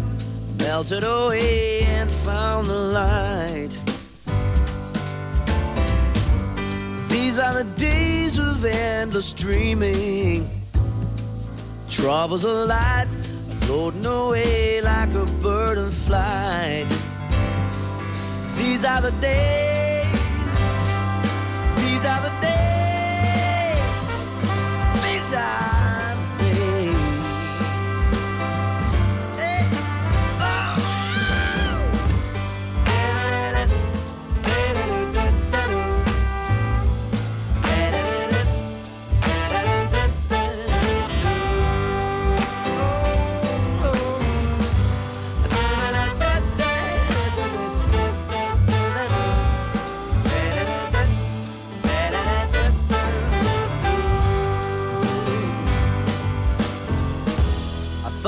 melted away and found the light. These are the days of endless dreaming. Troubles of life floating away like a bird in flight. These are the days. These are the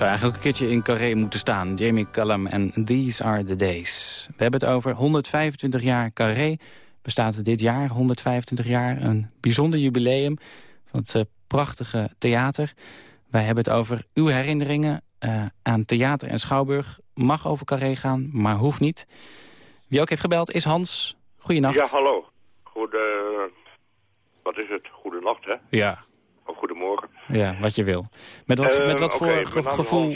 Zou eigenlijk ook een keertje in Carré moeten staan. Jamie Cullum en These Are The Days. We hebben het over 125 jaar Carré. Bestaat dit jaar 125 jaar. Een bijzonder jubileum van het eh, prachtige theater. Wij hebben het over uw herinneringen eh, aan theater en schouwburg. Mag over Carré gaan, maar hoeft niet. Wie ook heeft gebeld is Hans. Goedenacht. Ja, hallo. Goede... Wat is het? Goedenacht, hè? Ja. Of goedemorgen. Ja, wat je wil. Met wat, met wat oké, voor ge- gevoel...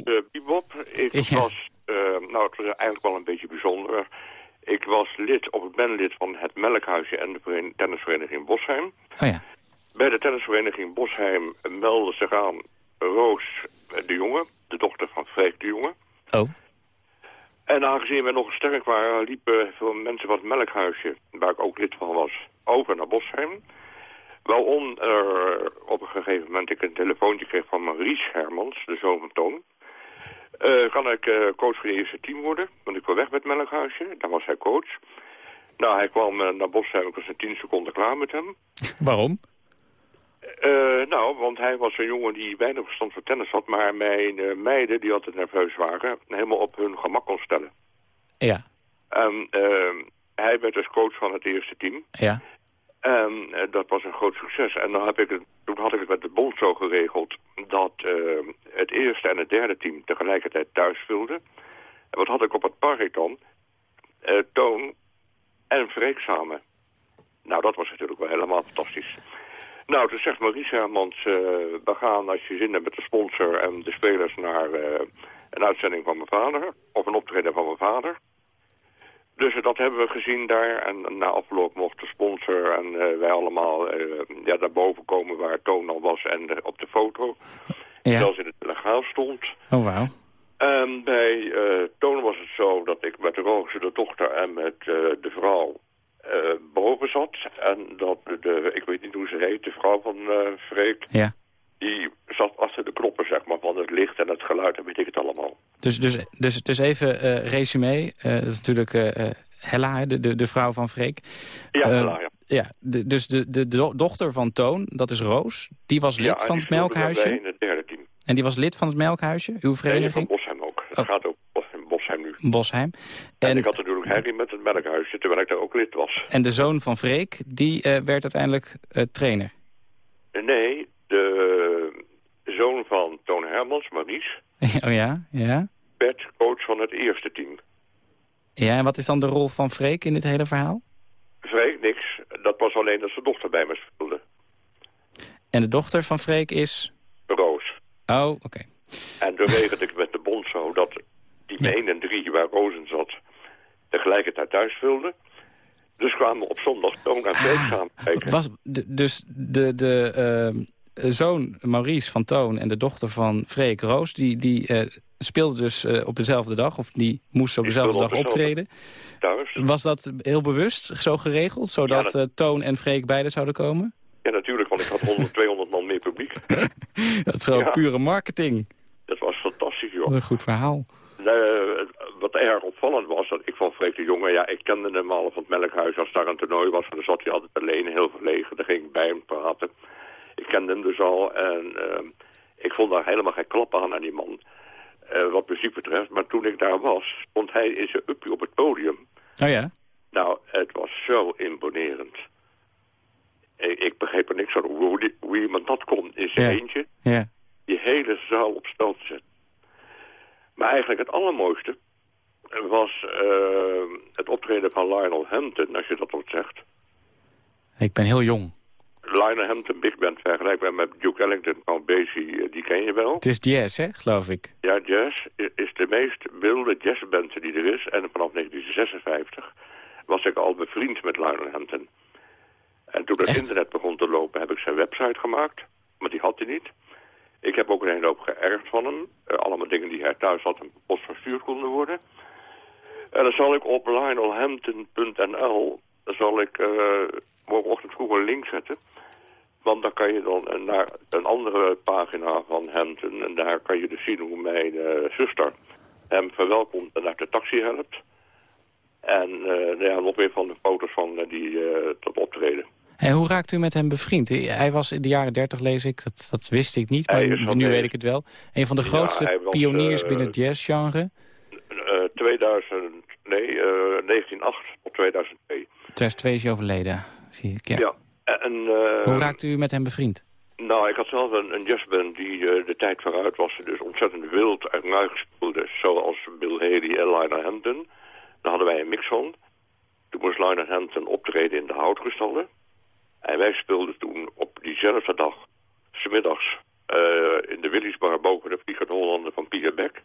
Ik Ja. was... eh, nou, het was eigenlijk wel een beetje bijzonder. Ik was lid, of ik ben lid van het Melkhuisje en de veren- tennisvereniging Bosheim. Oh ja. Bij de tennisvereniging Bosheim meldde zich aan Roos de Jonge, de dochter van Freek de Jonge. Oh. En aangezien we nog sterk waren, liepen veel mensen van het Melkhuisje, waar ik ook lid van was, over naar Bosheim. Waaronder op een gegeven moment ik een telefoontje kreeg van Maurice Hermans, de zoon van Toon. Eh, kan ik eh, coach van het eerste team worden? Want ik wil weg met Melkhuisje. Daar was hij coach. Nou, hij kwam eh, naar Bosheim. Ik was in tien seconden klaar met hem. Waarom? Eh, nou, want hij was een jongen die weinig verstand van tennis had... maar mijn eh, meiden, die altijd nerveus waren... helemaal op hun gemak kon stellen. Ja. En eh, hij werd dus coach van het eerste team. Ja. En eh, dat was een groot succes. En dan heb ik het, toen had ik het met de bond zo geregeld... dat eh, het eerste en het derde team tegelijkertijd thuis speelden. En wat had ik op het park dan? Eh, Toon en Freek samen. Nou, dat was natuurlijk wel helemaal fantastisch. Nou, toen zegt Maurice Hermans... eh, we gaan, als je zin hebt met de sponsor en de spelers... naar een uitzending van mijn vader. Of een optreden van mijn vader. Dus dat hebben we gezien daar. En na afloop mocht de sponsor en eh, wij allemaal eh, ja, daarboven komen waar Toon al was en eh, op de foto. Ja. Terwijl ze in de telegraaf stond. Oh, wauw. En bij Toon was het zo dat ik met Roos, de dochter, en met de vrouw boven zat. En dat de, ik weet niet hoe ze heet, de vrouw van Freek, Ja. Die zat achter de knoppen, zeg maar, van het licht en het geluid en weet ik het allemaal. Dus, dus, dus, dus even eh resume. Eh, dat is natuurlijk eh, Hella, hè, de, de, de vrouw van Freek. Ja, Hella, ja. Ja, de, dus de, de, de dochter van Toon, dat is Roos. Die was lid Ja, van het Melkhuisje. in het derde team. En die was lid van het Melkhuisje, uw Nee, van vereniging, Bosheim ook. Het Oh. gaat ook Bosheim, Bosheim nu. Bosheim. En, En, ik had natuurlijk Harry met het melkhuisje, terwijl ik daar ook lid was. en de zoon van Freek, die werd uiteindelijk trainer. Nee, de zoon van Toon Hermans, Maries, oh ja, ja. werd coach van het eerste team. Ja, en wat is dan de rol van Freek in dit hele verhaal? Freek, niks. Dat was alleen dat zijn dochter bij me speelde. En de dochter van Freek is... Roos. Oh, oké. En toen regelde ik met de bond zo dat team 1 en 3, waar Rozen zat, tegelijkertijd thuis speelden. Dus kwamen we op zondag Toon en Freek samen kijken. Was, dus de, de eh, zoon Maurice van Toon en de dochter van Freek Roos... die, die eh, speelden dus eh, op dezelfde dag, of die moesten op dezelfde dag optreden. Thuis. Was dat heel bewust zo geregeld, zodat Ja, dat- eh, Toon en Freek beide zouden komen? Ja, natuurlijk, want ik had 100, 200 man meer publiek. Dat is gewoon Ja. pure marketing. Dat was fantastisch, joh. Wat een goed verhaal. Eh, wat erg opvallend was, dat ik van Freek de Jonge, ja, ik kende hem al van het Melkhuis als daar een toernooi was. En dan zat hij altijd alleen, heel verlegen. Daar ging ik bij hem praten. Ik kende hem dus al en eh, ik vond daar helemaal geen klap aan aan die man. eh, wat muziek betreft. Maar toen ik daar was, stond hij in zijn uppie op het podium. Oh ja? Nou, het was zo imponerend. Ik, ik begreep er niks van hoe, die- hoe iemand dat kon in zijn Ja. eentje. Ja. Die hele zaal op te zetten. Maar eigenlijk het allermooiste was eh, het optreden van Lionel Hampton, als je dat wat zegt. Ik ben heel jong. Lionel Hampton Big Band vergelijkbaar met Duke Ellington, Count Basie, eh, die ken je wel. Het is jazz, hè, geloof ik. Ja, jazz is de meest wilde jazzband die er is. En vanaf 1956 was ik al bevriend met Lionel Hampton. En toen het internet begon te lopen, heb ik zijn website gemaakt. Maar die had hij niet. Ik heb ook een hele hoop geërfd van hem. Eh, allemaal dingen die hij thuis had en post verstuurd konden worden. En dan zal ik op lionelhampton.nl zal ik eh, morgenochtend vroeg een link zetten. Want dan kan je dan naar een andere pagina van Hampton. En daar kan je dus zien hoe mijn eh, zuster hem verwelkomt en naar de taxi helpt. En nou ja, nog weer van de foto's van die eh dat optreden. En hoe raakt u met hem bevriend? Hij was in de jaren dertig, lees ik. Dat, dat wist ik niet, maar nu weet ik het wel. Een van de grootste was, pioniers binnen het jazzgenre. Eh 2000, nee, eh 1908 tot 2002. 2002 is hij overleden, zie ik. Ja. Ja. En, eh, Hoe raakt u met hem bevriend? Nou, ik had zelf een, een jazzband die eh, de tijd vooruit was. Dus ontzettend wild en ruig speelde. Zoals Bill Haley en Lionel Hampton. Daar hadden wij een mix van. Toen moest Lionel Hampton optreden in de houtgestallen. En wij speelden toen op diezelfde dag, smiddags, eh in de Willisbar boven de Vliegende Hollander van Pierre Beck.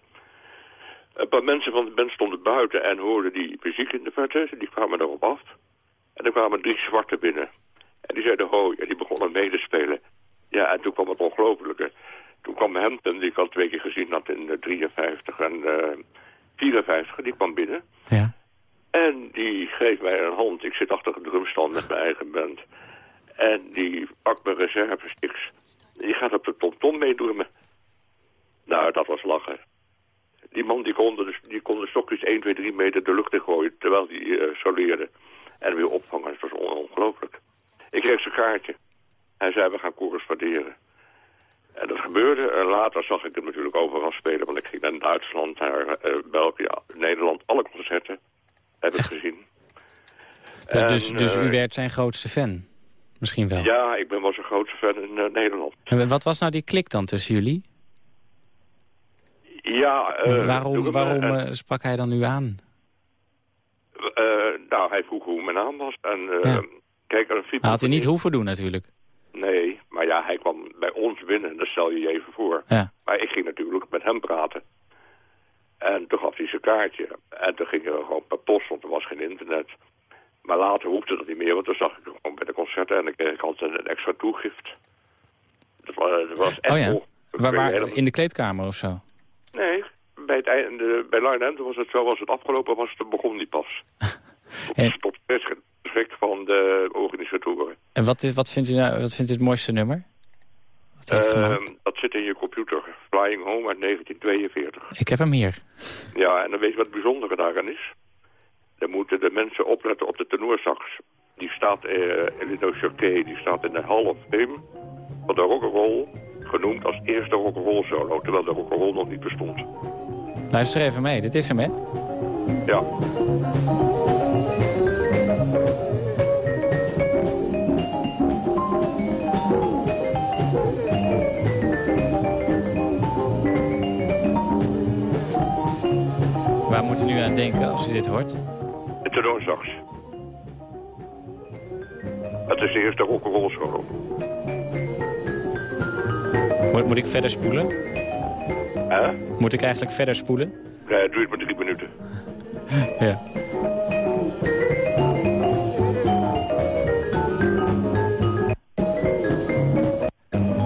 Een paar mensen van de band stonden buiten en hoorden die muziek in de verte. Die kwamen erop af. En er kwamen drie zwarten binnen. En die zeiden hoi. En die begonnen mee te spelen. Ja, en toen kwam het ongelofelijke. Toen kwam Hampton, die ik al twee keer gezien had in de 53 en eh 54, die kwam binnen. Ja. En die geeft mij een hand. Ik zit achter een drumstand met mijn eigen band. En die pakt mijn reservesticks. Die gaat op de tomtom meedrummen. Nou, dat was lachen. Die man die kon, de, die kon de stokjes 1, 2, 3 meter de lucht in gooien... terwijl die eh soleerde. En weer opvangen. Het was on- ongelooflijk. Ik kreeg zijn kaartje. Hij zei, we gaan corresponderen. En dat gebeurde. En later zag ik hem natuurlijk overal spelen. Want ik ging naar Duitsland, naar eh, België, Nederland. Alle concerten heb ik gezien. Dus, En, dus, dus u eh, werd zijn grootste fan? Misschien wel. Ja, ik ben wel zijn grootste fan in eh, Nederland. En wat was nou die klik dan tussen jullie? Ja, eh, waarom waarom eh, eh, sprak hij dan u aan? Nou, hij vroeg hoe mijn naam was. En eh, kijk, een Hij had hij niet hoeven doen natuurlijk. Nee, maar ja, hij kwam bij ons binnen, dat stel je je even voor. Ja. Maar ik ging natuurlijk met hem praten. En toen gaf hij zijn kaartje. En toen ging er gewoon per post, want er was geen internet. Maar later hoefde dat niet meer, want toen zag ik gewoon bij de concerten. En dan kreeg ik altijd een extra toegift. Dat was, dat was echt Oh ja, waar, waar, helemaal- in de kleedkamer of zo? Nee, bij, het einde, bij Line was het zo, was het afgelopen, was het, begon die pas. Tot, tot respect van de organisatoren. En wat, is, wat, vindt u nou, wat vindt u het mooiste nummer? Wat heeft Ehm, dat zit in je computer. Flying Home uit 1942. Ik heb hem hier. Ja, en dan weet je wat het bijzondere daaraan is? Dan moeten de mensen opletten op de tenorsax. Die staat eh, in de Choquet, die staat in de Hall of Fame van de rock'n'roll. Genoemd als eerste rock'n'roll solo, terwijl de rock'n'roll nog niet bestond. Luister even mee, dit is hem hè? Ja. Waar moet u nu aan denken als u dit hoort? De tenorsax. Dat is de eerste rock'n'roll. Moet, moet ik verder spoelen? Hè? Moet ik eigenlijk verder spoelen? Nee, het duurt maar drie minuten. Ja.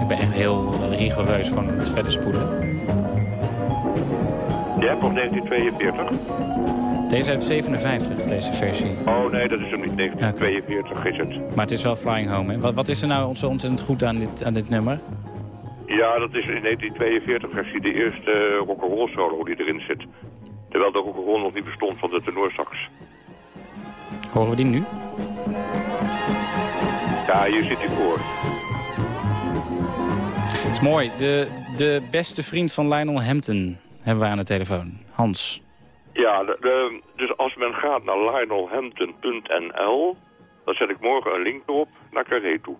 Ik ben echt heel rigoureus aan het verder spoelen. Hebt nog 1942? Deze uit 57, deze versie. Oh nee, dat is hem niet. 1942 is het. Maar het is wel Flying Home, hè? Wat, wat is er nou zo ontzettend goed aan dit, aan dit nummer? Ja, dat is in 1942 versie de eerste eh, rock'n'roll solo die erin zit. Terwijl de rock'n'roll nog niet bestond van de tenorsax. Horen we die nu? Ja, hier zit hij voor. Het is mooi. De, de beste vriend van Lionel Hampton hebben we aan de telefoon. Hans. Ja, de, de- dus als men gaat naar lionelhampton.nl, dan zet ik morgen een link erop naar Carré toe.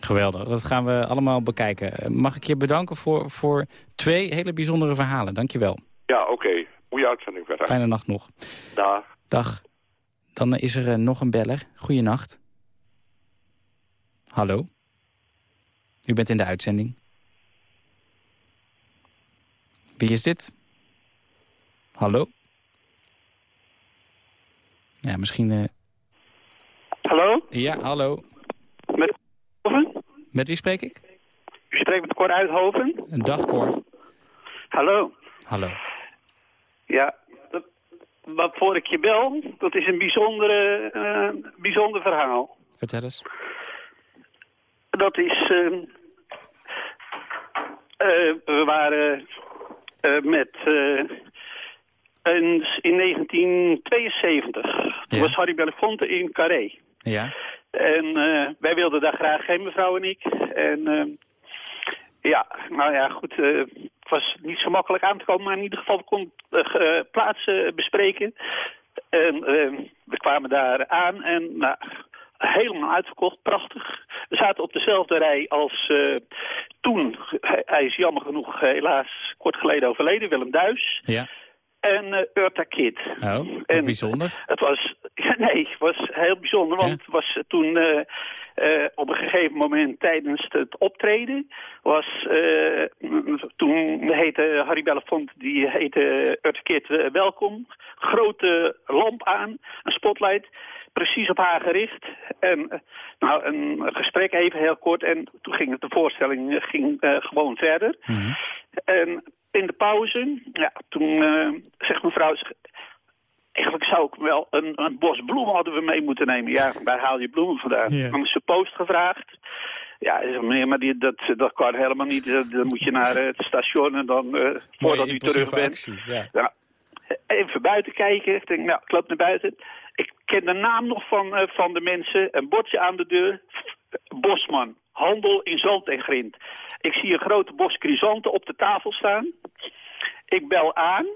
Geweldig. Dat gaan we allemaal bekijken. Mag ik je bedanken voor, voor twee hele bijzondere verhalen. Dankjewel. Ja, oké. Goeie uitzending verder. Fijne nacht nog. Dag. Dag. Dan is er eh, nog een beller. Goeienacht. Hallo. U bent in de uitzending. Wie is dit? Hallo? Ja, misschien... Uh... Hallo? Ja, hallo. Met Hoven? Met wie spreek ik? U spreekt met Cor Uithoven. Een dag, Cor. Hallo. Hallo. Ja, dat, wat voor ik je bel, dat is een bijzondere, uh, bijzonder verhaal. Vertel eens. Dat is... Uh, uh, we waren met... in 1972. Toen was Harry Belafonte in Carré. Ja. En wij wilden daar graag heen, mevrouw en ik. En ja, nou ja, goed. het was niet zo makkelijk aan te komen, maar in ieder geval kon plaatsen bespreken. En we kwamen daar aan en nou, helemaal uitverkocht, prachtig. We zaten op dezelfde rij als toen, hij is jammer genoeg helaas kort geleden overleden, Willem Duis. Ja. En uh, Urta Kid. Oh, en bijzonder. Het was, nee, het was heel bijzonder, want het was toen uh, uh, op een gegeven moment tijdens het optreden, was, toen heette Harry Belafonte, die heette Urta Kid welkom. Grote lamp aan, een spotlight precies op haar gericht. En nou, een gesprek even heel kort. En toen ging het, de voorstelling ging, gewoon verder. Mm -hmm. En in de pauze, ja, toen uh, zegt mevrouw... Eigenlijk zou ik wel een, een, bos bloemen hadden we mee moeten nemen. Ja, waar haal je bloemen vandaan? Ja. Dan is ze post gevraagd. Ja, meer, maar die, dat, dat kan helemaal niet. Dan moet je naar het station en dan, uh, voordat u terug bent. Actie, ja. Even buiten kijken. Ik denk, nou, ik loop naar buiten. Ik ken de naam nog van, uh, van de mensen. Een bordje aan de deur. Bosman. Handel in zand en grind. Ik zie een grote bos chrysanten op de tafel staan. Ik bel aan.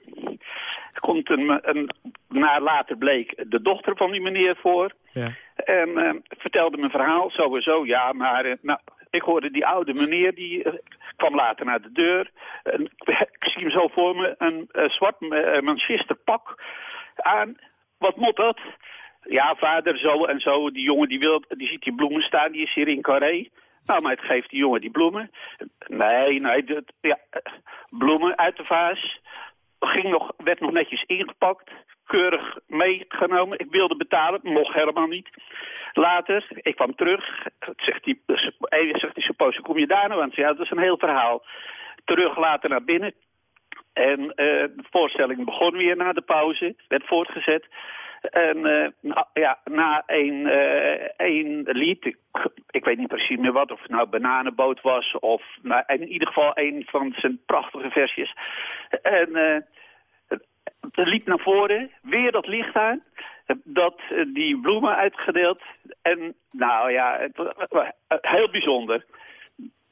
Er komt een, een, na later bleek de dochter van die meneer voor. Ja. En uh, vertelde mijn verhaal sowieso. Ja, maar uh, nou, ik hoorde die oude meneer, die uh, kwam later naar de deur. En, ik zie hem zo voor me, een zwart Manchester pak aan. Wat moet dat? Ja, vader, zo en zo. Die jongen die, wil, die ziet die bloemen staan, die is hier in Carré. Nou, maar het geeft die jongen die bloemen. Nee, nee, ja, bloemen uit de vaas. Ging nog, werd nog netjes ingepakt. Keurig meegenomen. Ik wilde betalen, mocht helemaal niet. Later, ik kwam terug. Zegt hij, zegt hij, suppose, kom je daar nou aan? Ja, dat is een heel verhaal. Terug later naar binnen. En uh, de voorstelling begon weer na de pauze. Werd voortgezet. En na, ja, na een, uh, een lied, ik, weet niet precies meer wat, of het nou Bananenboot was, of nou, in ieder geval een van zijn prachtige versjes. En het liep naar voren, weer dat licht aan, dat die bloemen uitgedeeld. En nou ja, heel bijzonder.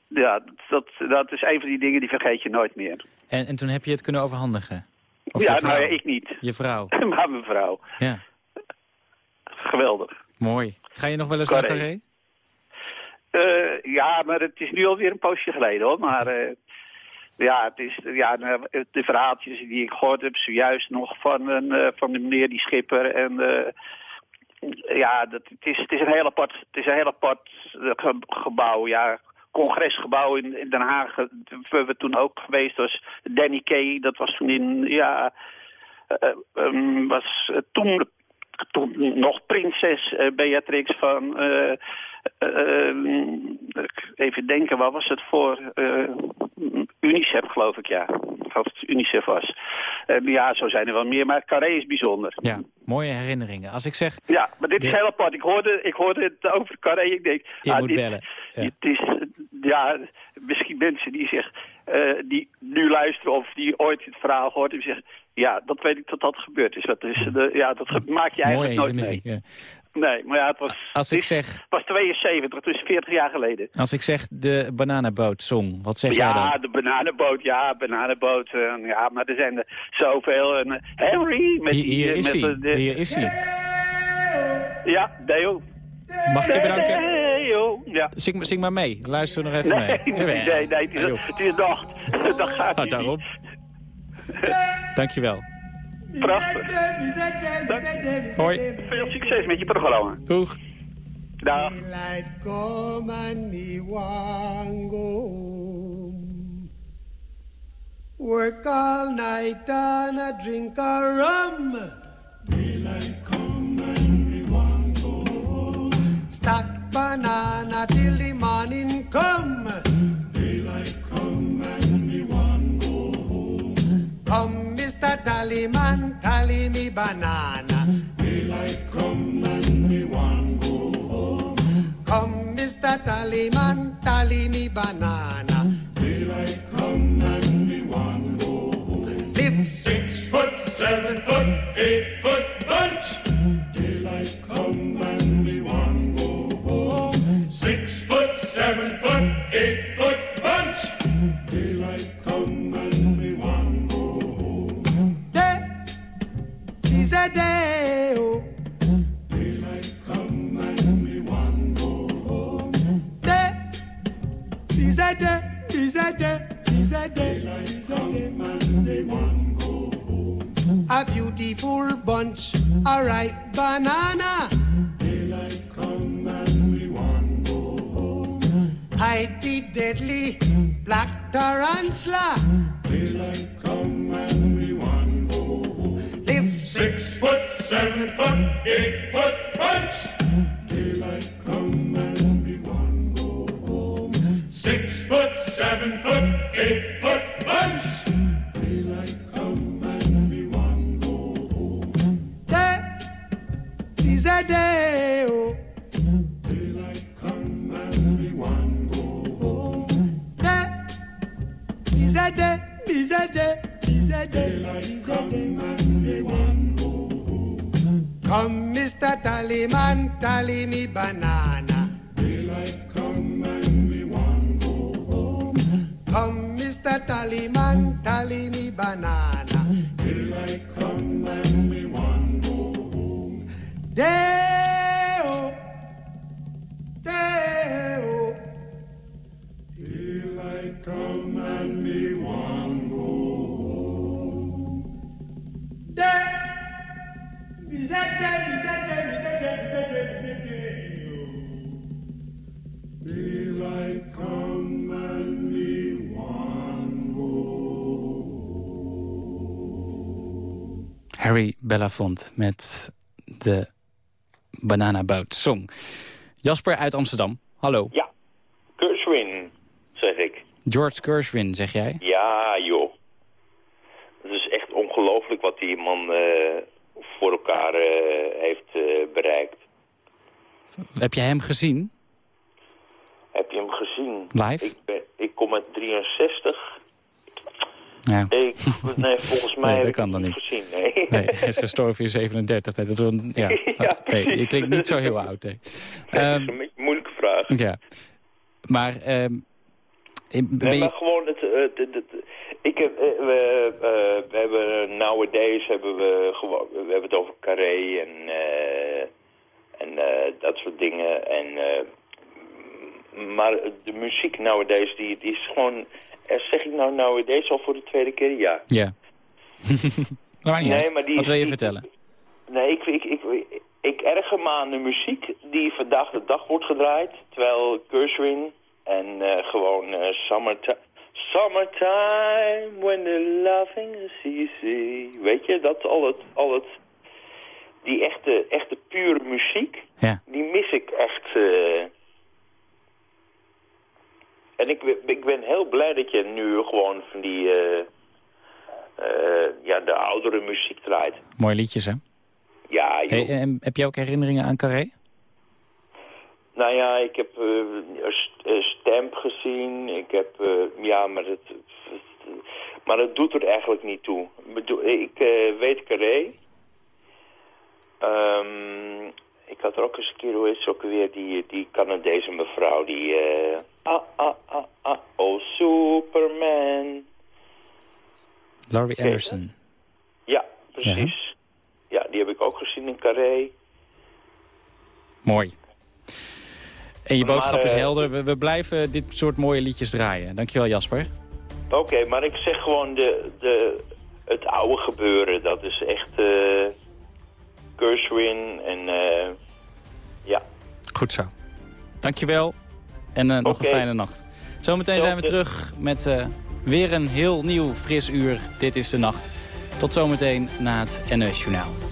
Ja, dat, dat is een van die dingen die vergeet je nooit meer. En, en toen heb je het kunnen overhandigen? Of ja, nou ik niet. Je vrouw? maar mijn vrouw. Ja. Geweldig. Mooi. Ga je nog wel eens Carré. naar Carré? Uh, ja, maar het is nu alweer een poosje geleden hoor. Maar uh, ja, het is, ja, de verhaaltjes die ik gehoord heb zojuist nog van, een, uh, van de meneer die schipper. En ja, dat, het, is, het is een heel apart, het is een heel apart ge gebouw. Ja, congresgebouw in, Den Haag. Waar we toen ook geweest was. Danny Kay, dat was toen in, ja, um, was toen nog prinses Beatrix van... Uh, uh, even denken, wat was het voor... UNICEF, geloof ik, ja. Of het UNICEF was. ja, zo zijn er wel meer, maar Carré is bijzonder. Ja, mooie herinneringen. Als ik zeg... Ja, maar dit is heel apart. Ik hoorde, ik hoorde het over Carré. Ik denk... Je ah, moet dit, bellen. Ja. Het is, ja, misschien mensen die zich... die nu luisteren of die ooit het verhaal gehoord hebben... zeggen ja, dat weet ik dat dat gebeurd is. Dat, is de, ja, dat maak je eigenlijk nooit mee. Ja. Nee, maar ja, het was, Als ik zeg... was 72, dus 40 jaar geleden. Als ik zeg de bananenboot song, wat zeg jij dan? Ja, de bananenboot, ja, bananenboot. Uh, ja, maar er zijn er zoveel. En, uh, Henry, met hier, die... hier uh, is met de, hier is hij. Ja, Deo. Mag ik je bedanken? Deo. Ja. Zing, zing maar mee, luister nog even nee, mee. Nee, nee, nee, het is, het is nacht. Dat gaat Ah, daarom. Dankjewel. Prachtig. Hoi. Veel succes met je programma. Doeg. Dag. Work all night and a drink of rum. Daylight come and we want go. Stack banana till the morning come. Come, Mr. Tallyman, tally me banana. Daylight come and we want go home. Come, Mr. Tallyman, tally me banana. Daylight come and we want go home. Live six foot, seven foot, eight foot is a day. Oh. Daylight come and we want go home. Day is a day. Is a day. Is a day. Daylight come and we want go home. A beautiful bunch, a ripe banana. Daylight come and we want go home. Hide the deadly black tarantula. Daylight come seven foot, eight foot bunch. Daylight come and we want go home. Six foot, seven foot, eight foot bunch. Mr. Tallyman, tally me banana. Harry Belafonte met de Banana Boat Song. Jasper uit Amsterdam, hallo. Ja, Gershwin, zeg ik. George Gershwin, zeg jij? Ja, joh. Het is echt ongelooflijk wat die man eh, voor elkaar eh, heeft eh, bereikt. Heb jij hem gezien? Heb je hem gezien? Live? Ik, ben, ik kom uit 63. Ja. Ik, nee, volgens mij Nee, dat kan dan niet gezien. Nee. Nee, hij is gestorven in 37. Nee, dat is een, ja. Ja, nee, je klinkt niet zo heel oud. Nee. dat is Ehm, een beetje een moeilijke vraag. ja. Maar, ben Nee, je- maar gewoon het, eh, het, het- het- ik heb, eh, we, eh, we hebben nowadays hebben we gewoon, we hebben het over carré en, eh, en eh, dat soort dingen. En, m- maar de muziek nowadays, die, die is gewoon, zeg ik nou nowadays al voor de tweede keer? Ja. Ja. Maar maakt niet Nee, uit. maar die- Wat wil je die- vertellen? Nee, ik, ik, ik, ik erger me aan de muziek die vandaag de dag wordt gedraaid. Terwijl Gershwin en eh, gewoon eh, summertime... Summertime, when the loving is easy. Weet je, dat al het, al het... Die echte, echte pure muziek, Ja. die mis ik echt. eh. En ik, ben- ik ben heel blij dat je nu gewoon van die... eh, eh, ja, de oudere muziek draait. Mooie liedjes, hè? Ja, joh. Hey, en heb jij ook herinneringen aan Carré? Nou ja, ik heb een stamp gezien. Ik heb, ja, maar het, maar het doet er eigenlijk niet toe. Ik, weet Carré. Ehm, ik had er ook eens een keer, hoe ze ook weer, die, die Canadese mevrouw, die... ah, ah, ah, ah, oh, Superman. Laurie. Anderson. Ja, precies. Ja, die heb ik ook gezien in Carré. Mooi. En je Maar, boodschap is eh, helder. We, we blijven dit soort mooie liedjes draaien. Dankjewel, Jasper. Oké, maar ik zeg gewoon de, de, het oude gebeuren. Dat is echt eh Gershwin en eh, ja. Goed zo. Dankjewel. En eh, nog een fijne nacht. Zometeen zijn we terug met eh, Weer een heel nieuw fris uur. Dit is de nacht. Tot zometeen na het NOS Journaal.